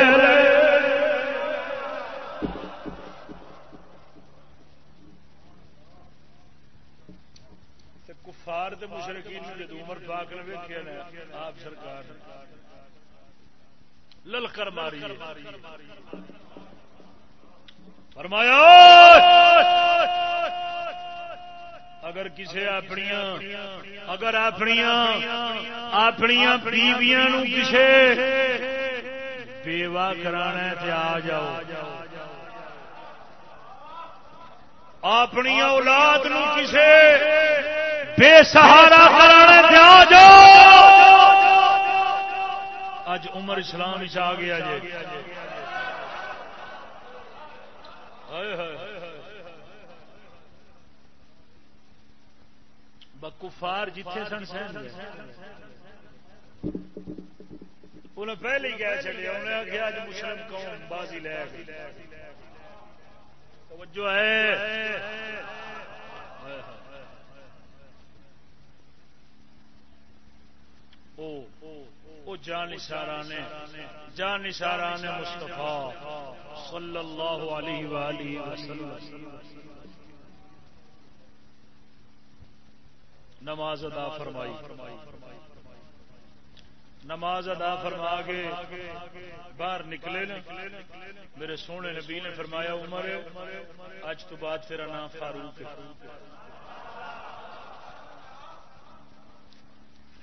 کفار مشرقی جدو عمر پاک نے ویکیا آپ سرکار۔ للکر ماری۔ فرمایا۔ اگر کسی اپنی اگر اپنی اپنی بیویا کسی بیوہ کرانا تے آ جاؤ۔ اپنی اولاد نو کسے بے سہارا کرانا تے آ جاؤ۔ اج عمر اسلام آ گیا جی کفار جتھے سن سہن گئے انہیں پہلے ہی کہہ چلے، انہیں آخیا جو مسلم قوم بازی لے توجہ ہے۔ او جان اشارہ نے جان اشارہ نے مصطفیٰ صلی اللہ علیہ وآلہ وسلم۔ نماز ادا فرمائی۔ نماز ادا فرما کے باہر نکلے نا۔ میرے سونے نبی نے فرمایا، عمر، اج تو بعد تیرا نام فاروق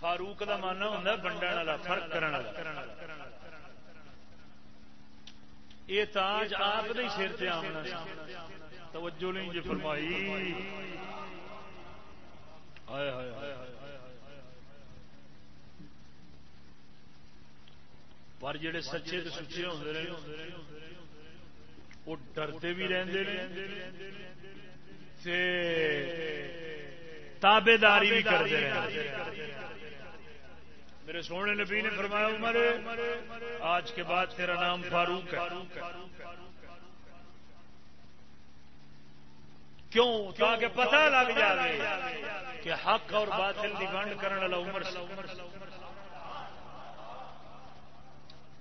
فاروق کا مانا ہوں بنڈن والا، فرق کرنا یہ تاج آپ نہیں سر سے آمنا توجہ نہیں جی فرمائی۔ پر جڑے سچے تو سچے ہوں وہ ڈرتے بھی رہتے تابے داری بھی کرتے میرے سونے نبی نے فرمایا عمر آج کے بعد تیرا نام فاروق ہے کیوں؟ تاکہ پتہ لگ جائے کہ حق اور باطل کی ونڈ کرنے والا عمر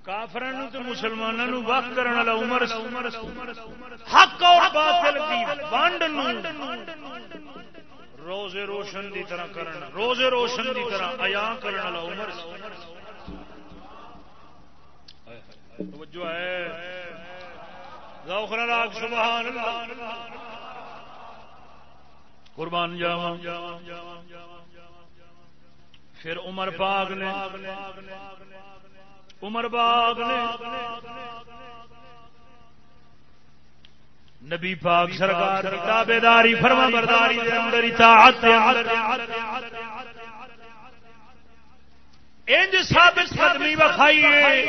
کافر مسلمانوں وقت کرنے والا عمر حق اور باطل کی بانڈ روز روشن دی طرح کرن روز روشن دی طرح ایا کرنے والا عمر توجہ ہے۔ ذوق سبحان اللہ۔ قربان جاواں۔ پھر عمر پاک نے، عمر باغ نے نبی پاک سرکار تابے داری فرما برداری اندر، اطاعت انج ثابت قدمی بخائیے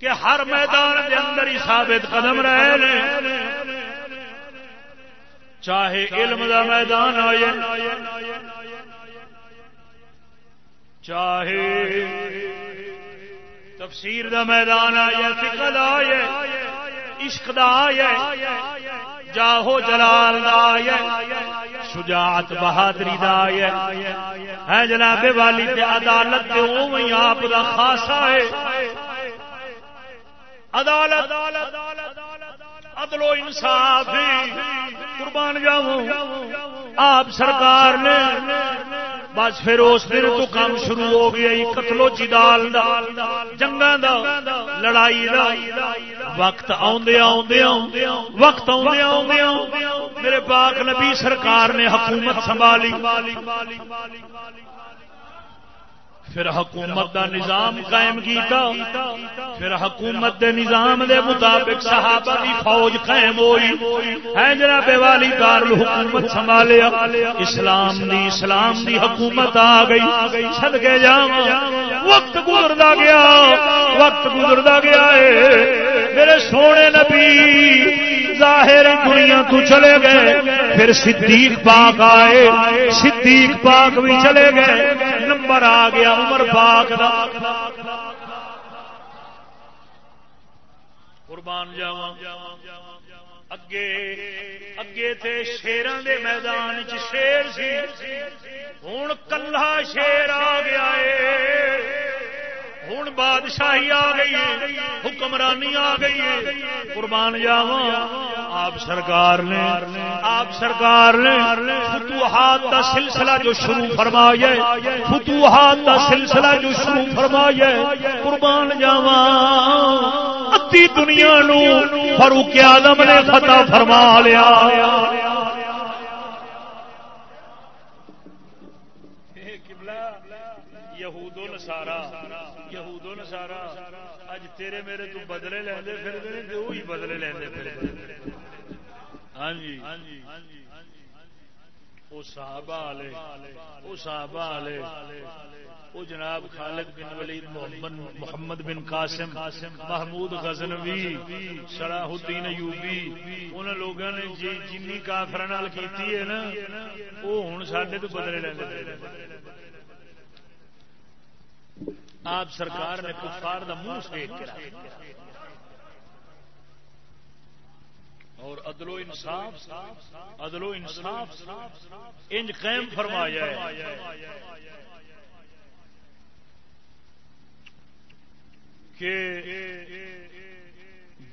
کہ ہر میدان کے اندر ہی ثابت قدم رہے چاہے علم دا میدان آئے چاہے تفسیر دا میدان آیا فکر آیا عشق دا آیا جاہو جلال دا آیا شجاعت بہادری دا آیا ہے جناب والی تے عدالت تے اوویں آپ دا خاصا ہے عدالت عدل و انصاف قربان جاؤں۔ آپ سرکار نے بس پھر اس دن تو کام شروع ہو گیا قتلو جدال جنگا دا، لڑائی دا۔ وقت آدھے آدھے وقت آدھے آدھے میرے پاک نبی سرکار نے حکومت سنبھالی۔ پھر حکومت دا نظام قائم کیتا، پھر حکومت دے نظام دے مطابق صحابہ دی فوج قائم ہوئی۔ ہے جناب والی دار الحکومت سنبھالیا، اسلام دی اسلام دی حکومت آ گئی۔ چھد کے جا وقت گزردا گیا، وقت گزردا گیا ہے میرے سونے نبی، ظاہر دنیا تو چلے گئے، پھر صدیق پاک آئے، صدیق پاک بھی چلے گئے، نمبر آ گیا عمر پاک دا قربان جاوا اگے اگے تے شیران دے میدان چ شیر سی۔ ہن کلا شیر آ گیا اے۔ ہوں بادشاہی آ گئی ہے حکمرانی آ گئی ہے قربان جاوا آپ سرکار نے آپ سرکار نے فتوحات کا سلسلہ جو شروع فرمایا فتوحات کا سلسلہ جو شروع فرمایا قربان جاوا ادی دنیا نو فاروق آدم نے فتح فرما لیا یہود نسارا یہود تیرے میرے تو بدلے لیندے پھر وہی بدلے لیندے پھر ہاں جی۔ وہ صحابہ والے وہ صحابہ والے وہ جناب خالد بن ولید محمد محمد بن قاسم، محمود غزنوی صلاح الدین ایوبی ان لوگوں نے جی جنی کافر کی ہے نا وہ ہوں سڈے تو بدلے لیندے آپ سرکار نے کفار دا منہ سے اور عدل و انصاف، عدل و انصاف انج قائم فرمایا ہے۔ کہ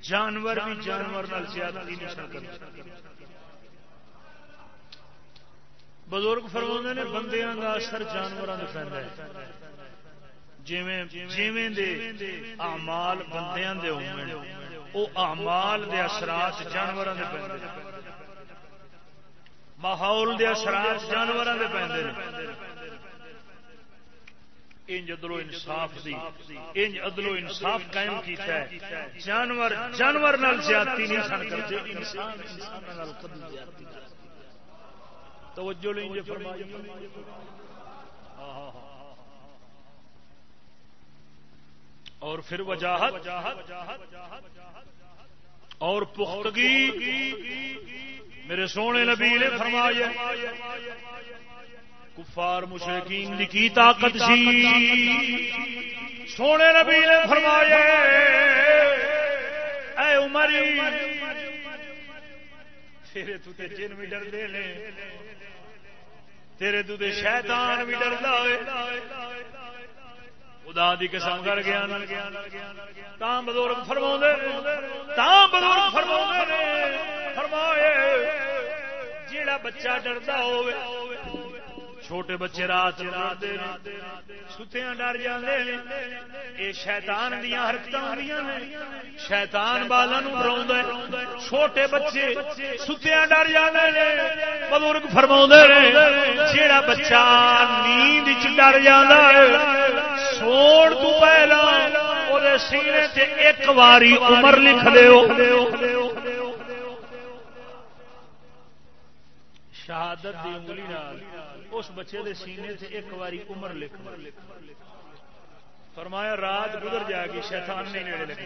جانور بھی جانور زیادتی نہیں بزرگ فرما نے، بندیاں کا اثر جانوروں کا پہنتا ہے۔ پہ اعمال بندیاں دے او اعمال دے اثرات جانوراں دے پیندے ماحول دے اثرات جانوراں دے پیندے انج عدل و انصاف دی، انج عدل و انصاف قائم کیتا ہے۔ جانور جانور نال زیادتی نہیں سن کرتے۔ انسان انسان نال کبھی زیادتی۔ توجہ لیں فرمائی ہاں ہاں اور پھر وجاہت اور پختگی میرے سونے نبی نے فرمایا کفار مشرقین کی طاقت سی؟ سونے نبی نے فرمایا اے عمری تیرے تو تے جن بھی ڈر دے لے تیرے تو تے شیطان بھی ڈر ہوئے خدا دی قسم کر گیا تا بزرگ فرما تا بزرگ فرما فرمائے، جیڑا بچہ ڈردا ہوئے چھوٹے بچے رات ستیا ڈر جاندے یہ شیطان دیا حرکت شیطان بالا ڈرا چھوٹے بچے ستیا ڈر جاندے بزرگ فرما جیڑا بچہ نیند چ ڈر جانا سوڑ تو پہلا وہ سینے ایک واری عمر لکھ دو شہادت دی انگلی نال۔ اس بچے دے سینے سے ایک واری عمر لکھ فرمایا، رات گزر جائے گی شیطان نہیں نیڑے لگے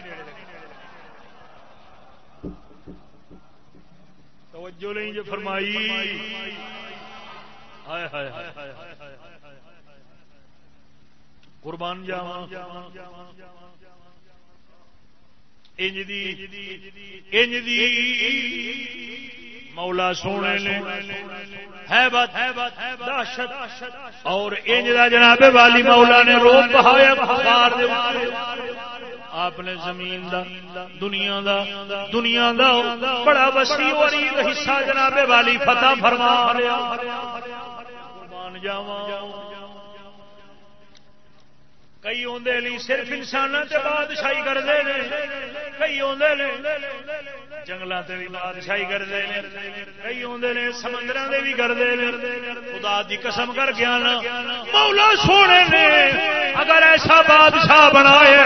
توجہ نہیں جو فرمائی۔ ہائے ہائے قربان جاوا انج دی انج دی۔ مولا سونے نے اور جناب والی مولا نے روپ بہایا بخار دے آپ نے زمین دا، دنیا دا دنیا دا بڑا وسیع اور حصہ جناب والی فتح فرما لیا قربان جاواں۔ کئی آدھے نہیں صرف انسانوں سے بادشاہی کرتے ہیں کئی آدھے جنگلوں سے بھی بادشاہی کرتے ہیں، کئی آدھے نے سمندر سے بھی کرتے ہیں۔ خدا دی قسم کر گیا مولا سونے نے اگر ایسا بادشاہ بنایا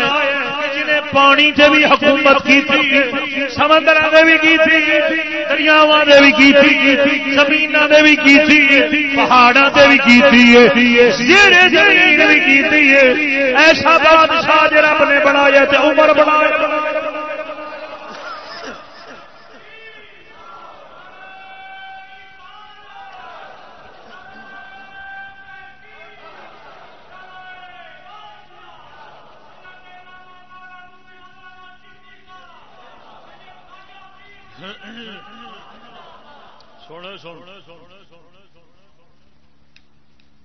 جنہیں پانی سے بھی حکومت کی تھی سمندر سے بھی کی تھی دریاوا نے بھی کی تھی زمین نے بھی کی تھی پہاڑوں سے بھی کی تھی زمین بھی کی تھی ایسا بادشاہ جی رب نے بنایا عمر بنایا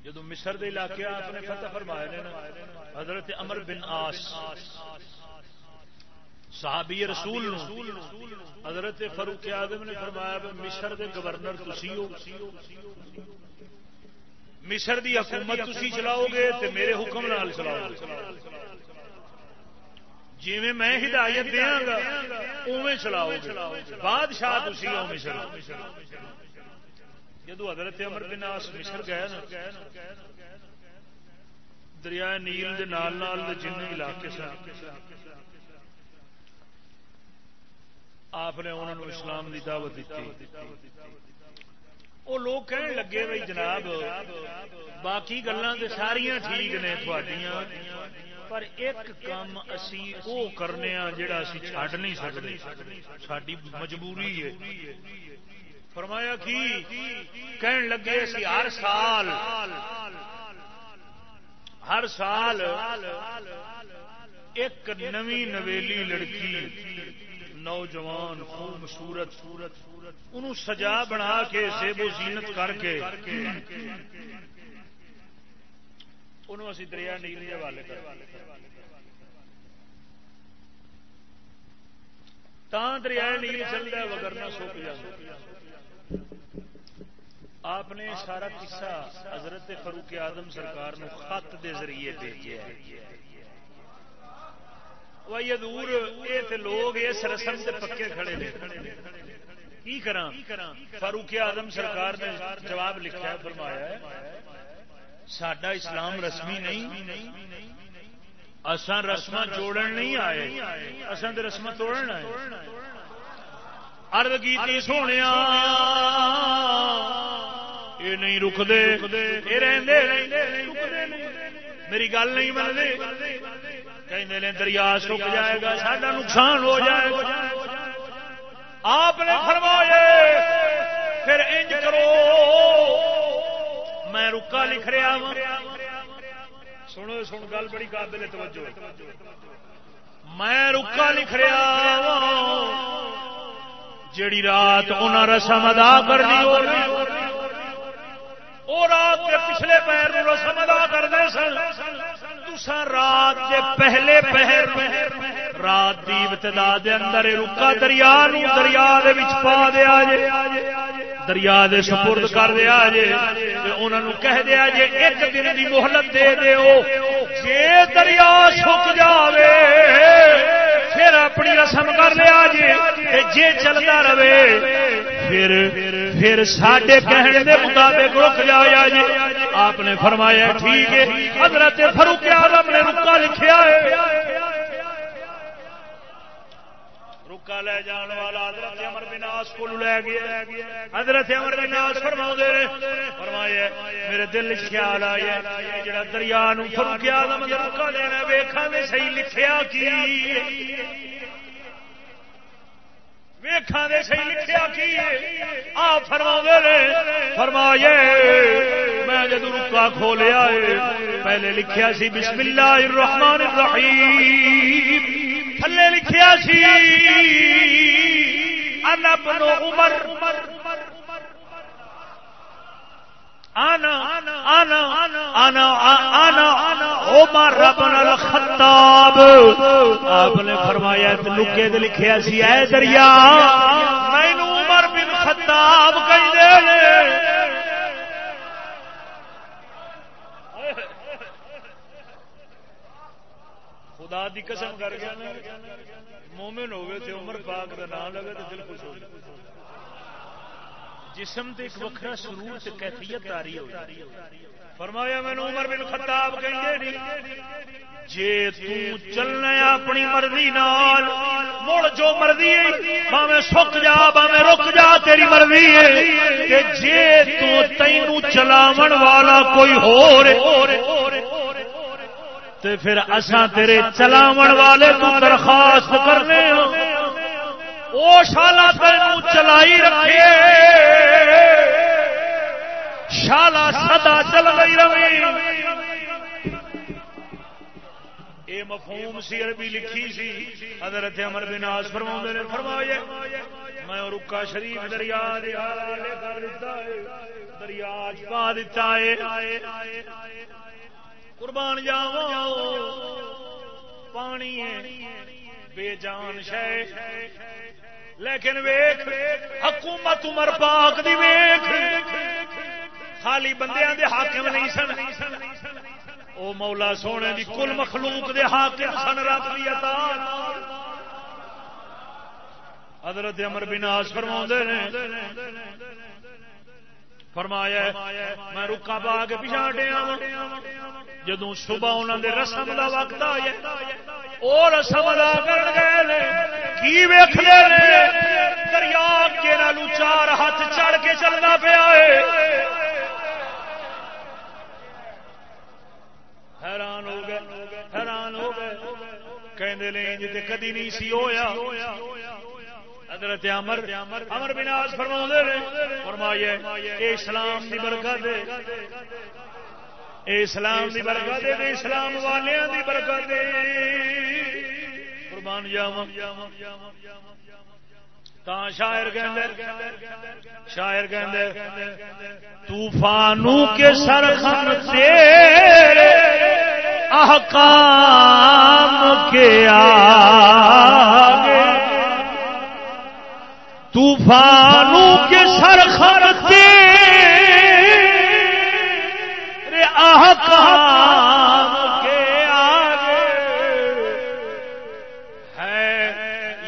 جدو مصر دے علاقے آپ نے فتح فرمایا حضرت امر بن آس صحابی رسول حضرت فروخ آدم نے فرمایا مصر دے گورنر تسی ہو۔ مصر دی حکومت تسی چلاؤ گے تے میرے حکم نال چلاؤ گے۔ جی میں ہدایت دیا گا اوے چلاؤ گے۔ بادشاہ تسی ہو مصر۔ جدو حضرت امر بن آس مصر گئے نا، دریا نیل دے نال نال دے جن علاقے سن۔ آپ نے انہوں نے اسلام کی دعوت دیتی۔ وہ لوگ کہنے لگے بھائی جناب، باقی گلان تے ساریاں ٹھیک نے تھوڑیاں، پر ایک کام اسی وہ کرنے جڑا اسی چھڈ نہیں سکتے ساری مجبوری ہے۔ فرمایا کی؟ کہن لگے اسی ہر سال ہر سال ایک نوی نویلی لڑکی، نوجوان، خوبصورت ان سجا بنا کے سیب و زینت کر کے انہوں اسی دریا نیل حوالے کر دریا نیل چلتا وگرنا سوک جا آپ نے سارا قصہ حضرت فاروق آدم سرکار نو خط دے ذریعے بھیجا دور یہ لوگ اس رسم سے پکے کھڑے نے۔ کی کرا فاروق آدم سرکار نے جواب لکھا فرمایا سڈا اسلام رسمی نہیں اسان رسم جوڑن نہیں آئے اصل رسم توڑن آئے۔ ارد کی سونے یہ نہیں رکتے میری گل نہیں منتے کہ دریا سک جائے گا ساڈا نقصان ہو جائے گا آپ نے فرمایا پھر انج کرو میں رکا لکھ رہا ہوں سنو سن گل بڑی قابل توجہ میں رکا لکھ رہا جیڑی رات ان رسم ادا کرنی ہو وہ رات کے پچھلے پیر رسم ادا کرتے سن۔ تسا رات دے پہلے پہر رات دی ابتدا دے اندر رکا دریا نو دریا دے وچ پا دیا جے، دریا دے سپرد کر دیا جے انہاں نو کہہ دیا جے، ایک دن دی مہلت دے دیو، جے دریا سک جاوے، پھر اپنی رسم کر لیا جی جی چلتا رہے، پھر پھر سڈے کہنے دے مطابق رک جایا جی آپ نے فرمایا، ٹھیک ہے، حضرت فروخ آدم نے رکا لکھیا ہے۔ رکا لے جان والا حضرت امر بناس کو لے گیا۔ حضرت امر بناس فرما فرمایا میرے دل خیال آیا جڑا دریا نو فروخ آدم نے رکا دینا ویکھا میں صحیح لکھیا کی؟ ویخا دے سی لکھیا کی آ فرما فرمایا میں جدو رکا کھولیا پہلے لکھیا سی بسم اللہ الرحمن الرحیم، تھلے لکھیا سی انا بنو عمر خطاب۔ آپ نے فرمایا لکے لکھیا سی اے دریا۔ مینو عمر بن خطاب کہ خدا دی قسم کر گیا مومن ہوئے تے عمر پاک کا نام لگے تو دل خوش ہو جسم تے ایک وکھرا سرور تے کیفیت آ رہی ہو فرمایا، میں عمر بن خطاب کہیں نہیں جے تو چلنا اپنی مرضی نال، مڑ جو مرضی باویں سک جا باویں رک جا، تیری مرضی ہے۔ کہ جے تو تینوں چلاون والا کوئی ہو رے تے پھر اساں تیرے چلاون والے تو درخواست کرنے ہوں او شالا تینوں چلائی رکھے شالا سدا چل گئی روی اے مفہوم سی عربی لکھی سی۔ حضرت عمر بن عاص فرماؤں نے، فرمایا، میں رکا شریف دریا دریا پا دیتا ہے۔ قربان جاواں پانی ہے۔ بے جان شے۔ لیکن ویخ حکومت عمر پاک دی ویخ خالی بندیاں دے حاکم نہیں سن۔ او مولا سونے دی کل مخلوق دے حاکم سن رات دی عطا۔ حضرت عمر بن عاص فرماوندے نے فرمایا میں رکا پا کے پچھا ڈیا ہاں. جدو صبح انہوں دے رسم دا وقت آیا وہ رسم ادا کر گئے کی ویخ دریا کے نالو چار ہاتھ چڑھ کے چلنا پیا حیران ہو گئے، حیران ہو گئے، کہندے لیں جی کدی نہیں سی ہویا۔ حضرت امر امر بناس فرما فرمائیے، اے اسلام دی برکت اے اسلام دی برکت اسلام والیاں دی برکت قربان جاوا تا شاعر شاعر طوفانوں کے سرخم تیرے احکام کے آگے۔ طوفانوں کے سرخم آگے ہے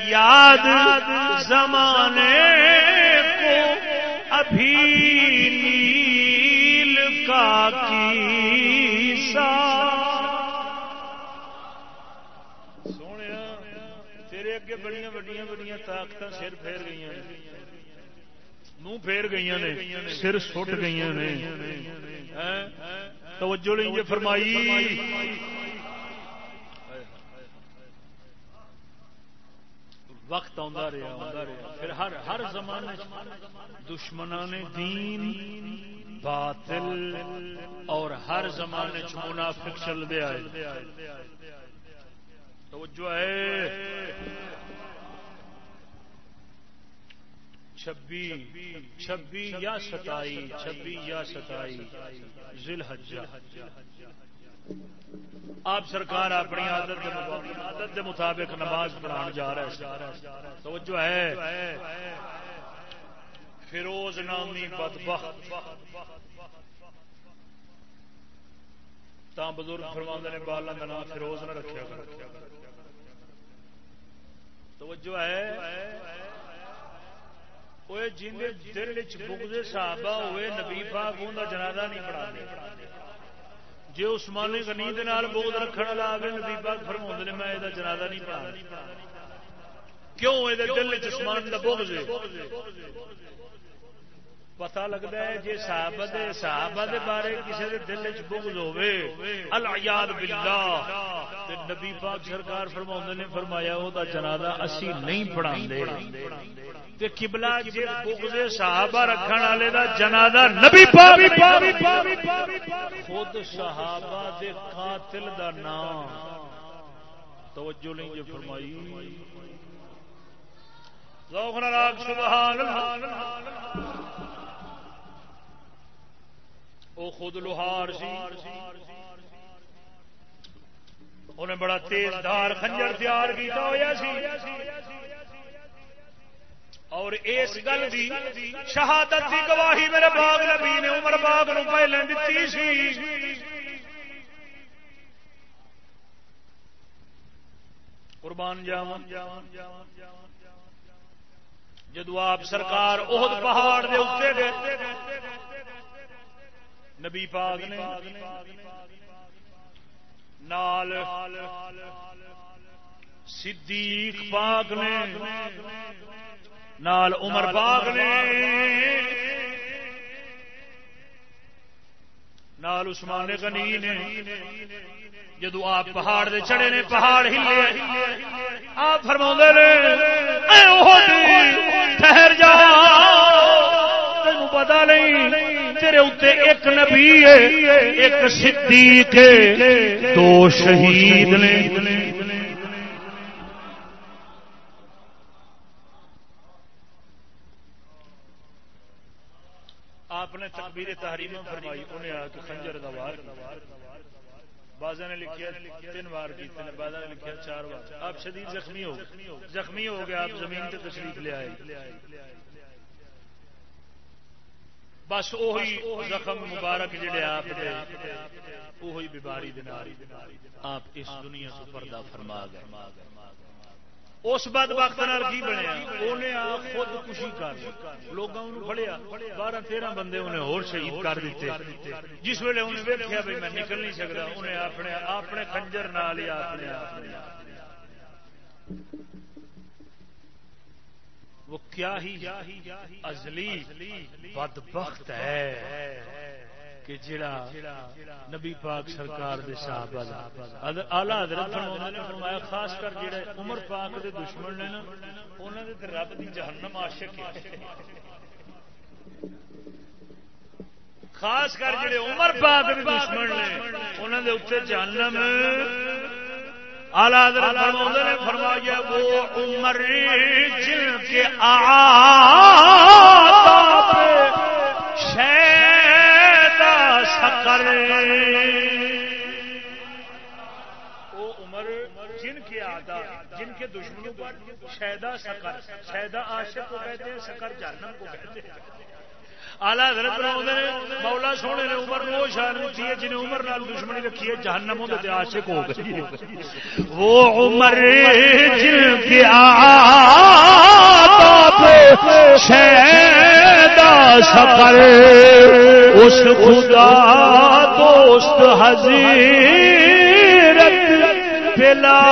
یاد اگے بڑی بڑی بڑی طاقت سر پھیر گئی منہ پھیر گئی نے سر سٹ گئی نے توجہ نہیں فرمائی وقت آتا رہا رہا پھر ہر ہر زمانے دشمنان دین باطل اور ہر زمانے منافق چل دیا توجہ ہے چھبی چھبی یا ستائی چھبی یا ستائی ذل حجہ آپ سرکار اپنی عادت عادت کے مطابق نماز پڑھان جا رہا ہے توجہ ہے۔ فیروز نامی بدبخت۔ تا بزرگ فرما نے بالا کا نام فیروز نہ رکھا توجہ ہے۔ جن دل صحابہ ہوئے نبی پاک جنازہ نہیں پڑھا جی اسمانی غنی بغض رکھنے والا آگے نبی پاک فرما نے میں یہ جنازہ نہیں پڑھا کیوں یہ دل چسمان کا بغض پتا لگتا ہے جی صحابہ دے صحابہ دے بارے کسی دے دل چ بغض ہوے الیاد باللہ۔ تے نبی پاک سرکار فرما نے فرمایا وہ جنازہ اسی نہیں پڑھا تے قبلہ جے بغض صحابہ رکھن والے دا جنازہ نبی پاک خود صحابہ دے قاتل دا نام۔ توجہ نہیں جو جی فرمائی۔ ذوق راگ سبحان اللہ۔ او خود لوہار سی۔ انہیں بڑا تیز دار خنجر تیار کیتا ہویا سی۔ اور اس گل دی شہادت کی گواہی میرے باغ نبی نے عمر باغ نو پہلے دیتی سی۔ قربان جاون جدو آپ سرکار اہد پہاڑ دے اتنے گئے نبی پاک نے نال صدیق پاک نے نال عمر باغ نے نال عثمان غنی نے جدو آپ پہاڑ دے چڑے نے پہاڑ ہلے، آپ فرما نے ٹھہر جا تین پتا نہیں تیرے اتنے ایک نبی ہے، ایک صدیق ہے، دو شہید نے۔ آپ نے تقبیر تحریم فرمائی، انہیں آ کے خنجر کا وار بازا نے لکھیا، تین بار کی بازا نے لکھیا، چار بار آپ شدید زخمی ہو زخمی ہو گئے، آپ زمین سے تشریف لے آئے۔ بس وہی زخم مبارک جڑے آپ وہی بیماری آپ اس دنیا سے پردہ فرما گئے۔ اس بد وقت نال کی بنیا؟ انہیں خود خوشی کر لوگوں فڑیا بارہ تیرہ بندے انہیں اور شہید کر دیتے۔ جس ویلے انہیں ویکیا بھائی میں نکل نہیں سکتا انہیں اپنے اپنے کنجر نال ہی اپنے وہ کیا ہی ازلی بدبخت ہے کہ جڑا نبی پاک سرکار دے صحابہ اعلی حضرت نے فرمایا خاص کر جڑے عمر پاک دے دشمن نے نا، انہاں دے تے رب دی جہنم عاشق ہے۔ خاص کر جڑے عمر پاک دے دشمن نے، انہاں دے اوتے جہنم۔ نے فرمایا، وہ عمر جن کے آ وہ عمر جن کے آدھا جن کے دشمنوں پر شیدا سکر شیدا عاشق کو کہتے ہیں سکر جہنم کو کہتے ہیں۔ آلہ حضرت بنا مولا سونے نے عمر وہ شان رکھی ہے، جنہیں عمر نال دشمنی رکھی ہے، جہنم ہوتے عاشق ہو گئی وہ عمر جن کے آپ شیدا سکر اس خدا دوست حضیرت پلا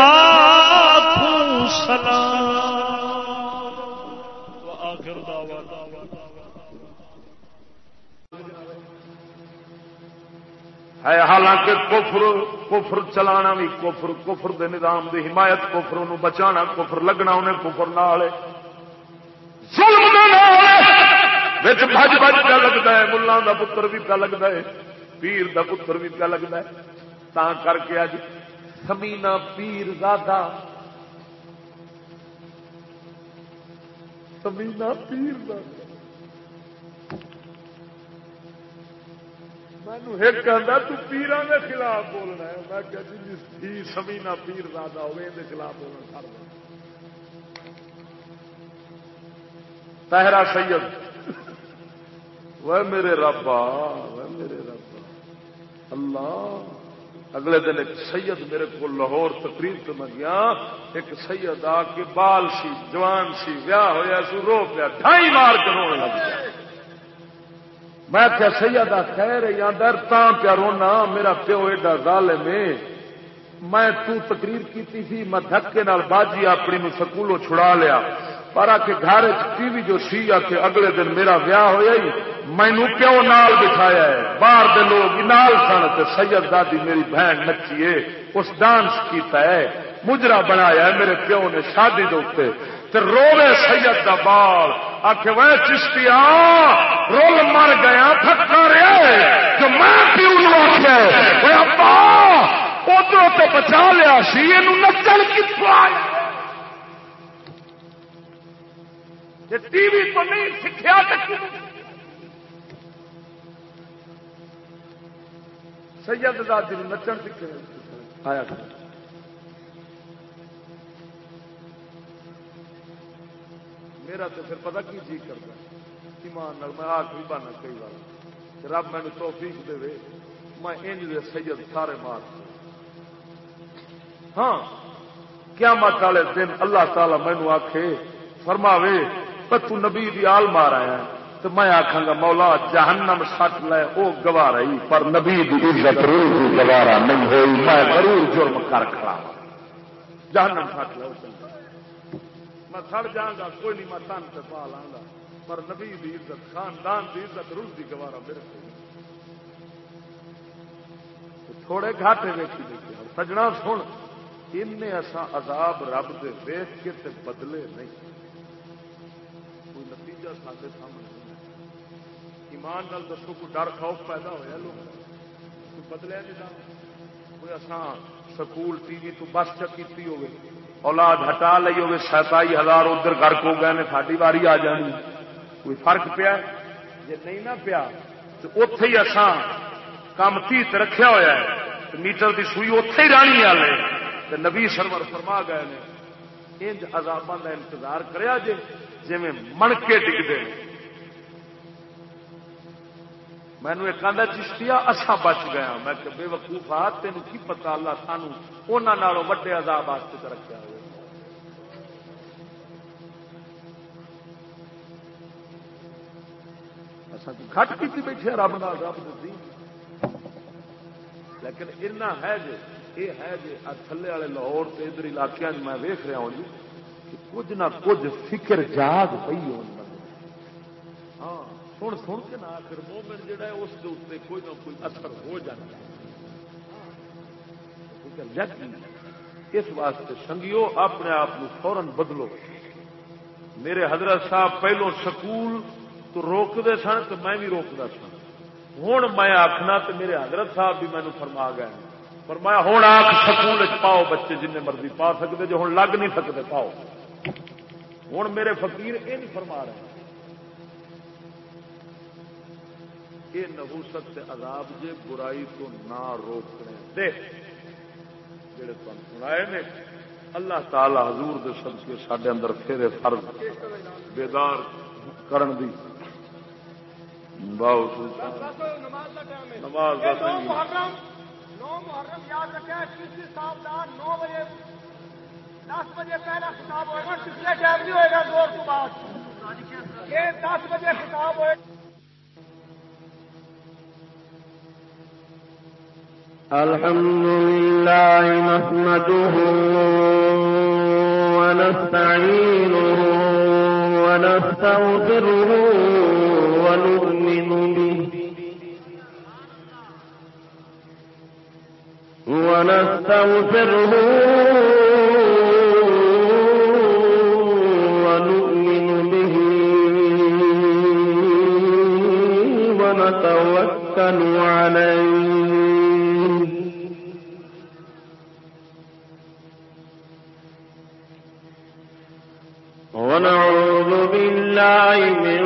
ہے، حالانکہ کفر کفر چلانا بھی کفر کفر دے نظام دی حمایت، کفر بچانا، کفر لگنا انہیں کفر نال بج بج پہ لگتا ہے۔ ملان کا پتر بھی پہ لگتا ہے، پیر کا پتر بھی پہ لگتا ہے۔ تا کر کے اج سمینا پیر زیادہ سمینا پیر زیادہ ایک تو پیران کے خلاف بولنا ہے۔ میں کہ جی پیر زیادہ ہوئے خلاف بولنا کر تہرا سید۔ وہ میرے ربا وہ میرے ربا اللہ، اگلے دن ایک سید میرے کو لاہور تقریر تو میں گیا۔ ایک سید آ کے بال سی، جوان سی، ویاہ ہوا سو رو پیا، ڈھائی مار کے رونے لگ گیا۔ میں کیا سید خیر یا در تا پیا رونا میرا پیو ایڈا ظالم ہے۔ میں تو تقریر کیتی تھی میں دھکے نال باجی اپنی نو سکولوں چھڑا لیا۔ پر آ کے گھر ٹی وی جو سی آ کے اگلے دن میرا ویاہ ہوا ہی مینو پیو نال بٹھایا ہے۔ باہر دے لوگ نال سن تے سید دادی میری بہن نچیے اس ڈانس کیتا ہے، مجرا بنایا ہے، میرے پیو نے شادی دے تے روے سید دا بال۔ آخ وہ چشتیا رول مر گیا، تھکا رہا جو میں پیو نو آخیا ادھر تو بچا لیا سی یہ نچل کتوں آیا ٹی وی تو نہیں سیکھا سید دادی نچن سیکھے آیا۔ میرا تو پھر پتا کی جی کرتا ایمان میں آخری بنا کئی بار۔ رب مینو توفیق دے۔ میں انج دے سید سارے مار ہاں کیا مت والے دن اللہ تعالی مینو آخے فرماوے تو نبی دی آل مار آیا تو میں آخا گا، مولا، جہنم سٹ لے وہ گوارا ہی۔ پر نبی دی عزت گوارا نہیں ہوئی۔ میں ضرور جرم کر کھڑا ہاں۔ جہنم سٹ لے میں سڑ جاگا کوئی نہیں، میں تن سے پا لا گا پر نبی دی عزت، خاندان دی عزت روز دی گوارا میرے کو۔ تھوڑے گھاٹے ویکھی دیکھے سجنا سن ان عذاب رب دے ویخ کے بدلے نہیں۔ کوئی نتیجہ سارے سامنے ایمان نال دسو، کوئی ڈر، خوف پیدا ہوا لوگ؟ کوئی بدلیا جی نہیں کوئی اسان سکول، ٹی وی تو بس چکی ہوگی۔ اولاد ہٹا لی ہوگی ستائی ہزار ادھر گرک ہو گئے ساری واری آ جانی۔ کوئی فرق پیا؟ جی نہیں نہ پیا تو اتے ہی اسان کام تیت رکھا ہوا ہے۔ میٹر کی سوئی اتے ہی رانی والے نبی سرور فرما گئے نے انج عذاباں کا انتظار کریا جی جی منکے ڈگتے مینو ایک آدھا چشتیا اصا بچ گیا ہاں۔ میں کہ بے وقوف ہاں، آ تین کی پتا اللہ سانو انہوں وڈے عذاب واسطے رکھا ہو گھٹ کی بیٹھے رب نال رب دیتی لیکن اتنا ہے جی یہ ہے جی تھلے والے لاہور سے ادھر علاقے میں ویخ رہا ہوں جی کچھ نہ کچھ فکر جاگ پی ہاں سن سن کے نہ آخر مومن جڑا ہے اس کے اتنے کوئی نہ کوئی اثر ہو جاتا ہے۔ اس واسطے سنگیو، اپنے آپ فورن بدلو۔ میرے حضرت صاحب پہلو سکول تو روکتے سن تو میں بھی روکتا سا ہوں میں آخنا تو میرے حضرت صاحب بھی مینو فرما گئے فرمایا ہوں آخ سکول پاؤ بچے جن مرضی پا سکتے جو ہوں لگ نہیں سکتے پاؤ۔ ہوں میرے فقیر یہ نہیں فرما رہے یہ نبوست عذاب جے برائی تو نہ روکنے دے۔ جڑے تم سنائے نے اللہ تعالی حضور دے سب کے سڈے اندر پھر فرض بیدار کرن دی۔ نماز نو محرم یاد رکھا نو بجے دس بجے پہلا خطاب ہوئے گا پچھلے ٹائم نہیں ہوئے گا دور کے بعد یہ دس بجے خطاب ہوئے۔ الحمد لله نحمده ونستعينه ونستغفره ونؤمن به ونستغفره نتوكل عليه ونعوذ بالله من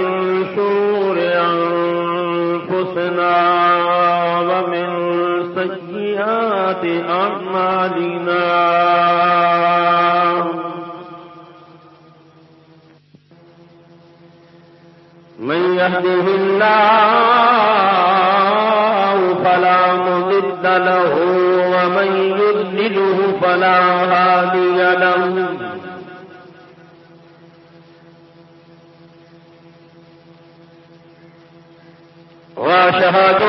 شرور أنفسنا ومن سيئات أعمالنا. من يهده الله فلا مضل له، ومن يضلله فلا هادي له. وأشهد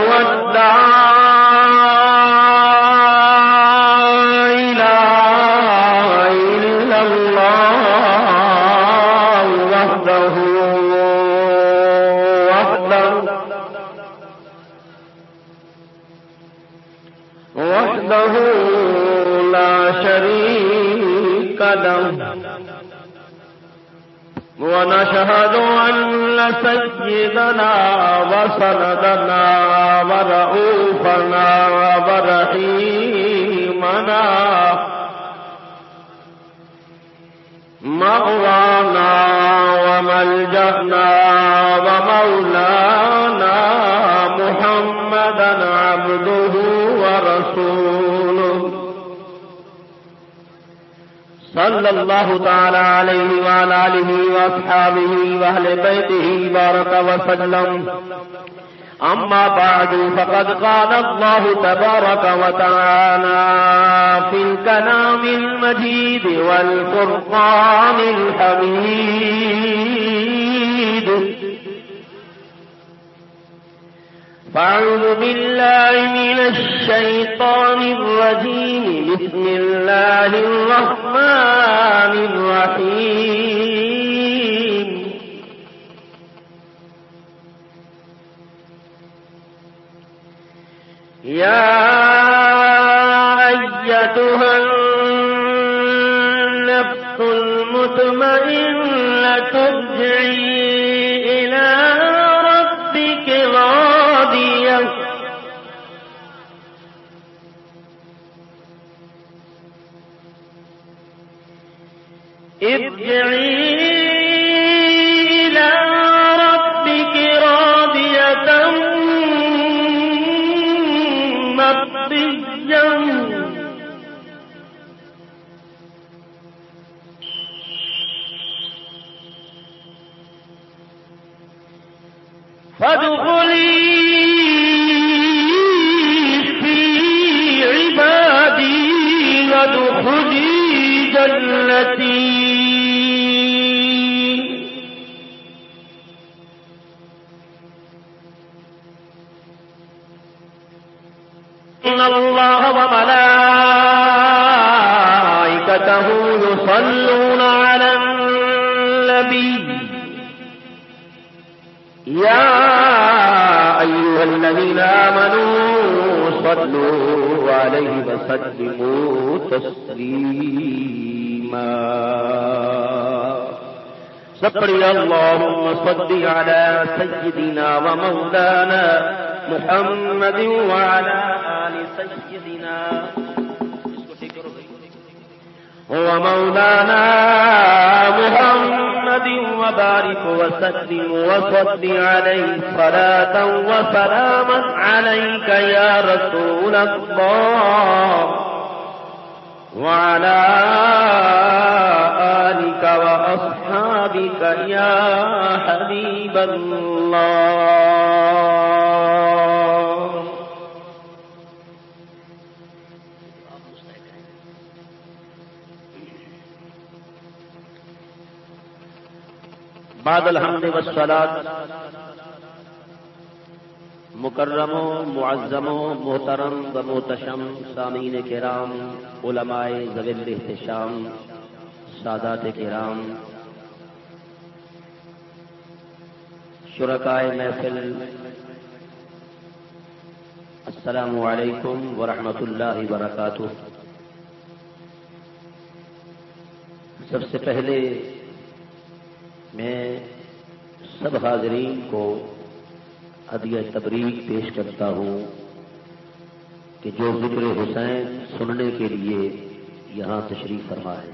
ونشهد أن سيدنا وسندنا ورؤوفنا ورحيمنا مأوانا وملجأنا صلى الله تعالى عليه وعلى آله وأصحابه وأهل بيته بارك وسلم. أما بعد، فقد قال الله تبارك وتعالى في الكلام المجيد والفرقان الحميد. فأعوذ بالله من الشيطان الرجيم. بسم الله الرحمن الرحيم. يا أيتها النفس المطمئنة ترجعي ارجعي سبري اللهم صل على سيدنا ومولانا محمد وعلى آل سيدنا. ومولانا محمد وبارك وسلم وصل عليه صلاة وسلاما عليك يا رسول الله. وعلى وأصحابك يا حبيب الله بعد الحمد والصلاة، مکرم و معظم و محترم و محتشم سامعین کرام، علماء زویل احتشام سادات کرام شرکائے محفل۔ السلام علیکم ورحمۃ اللہ وبرکاتہ۔ سب سے پہلے میں سب حاضرین کو ہدیہ تبریک پیش کرتا ہوں کہ جو ذکر حسین سننے کے لیے یہاں تشریف فرما ہے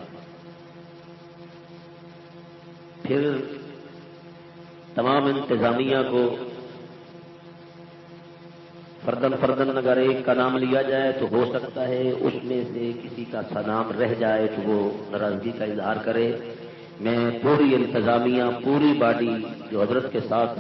پھر تمام انتظامیہ کو فردن فردن اگر ایک کا نام لیا جائے تو ہو سکتا ہے اس میں سے کسی کا سا نام رہ جائے تو وہ ناراضگی کا اظہار کرے۔ میں پوری انتظامیہ، پوری باڈی جو حضرت کے ساتھ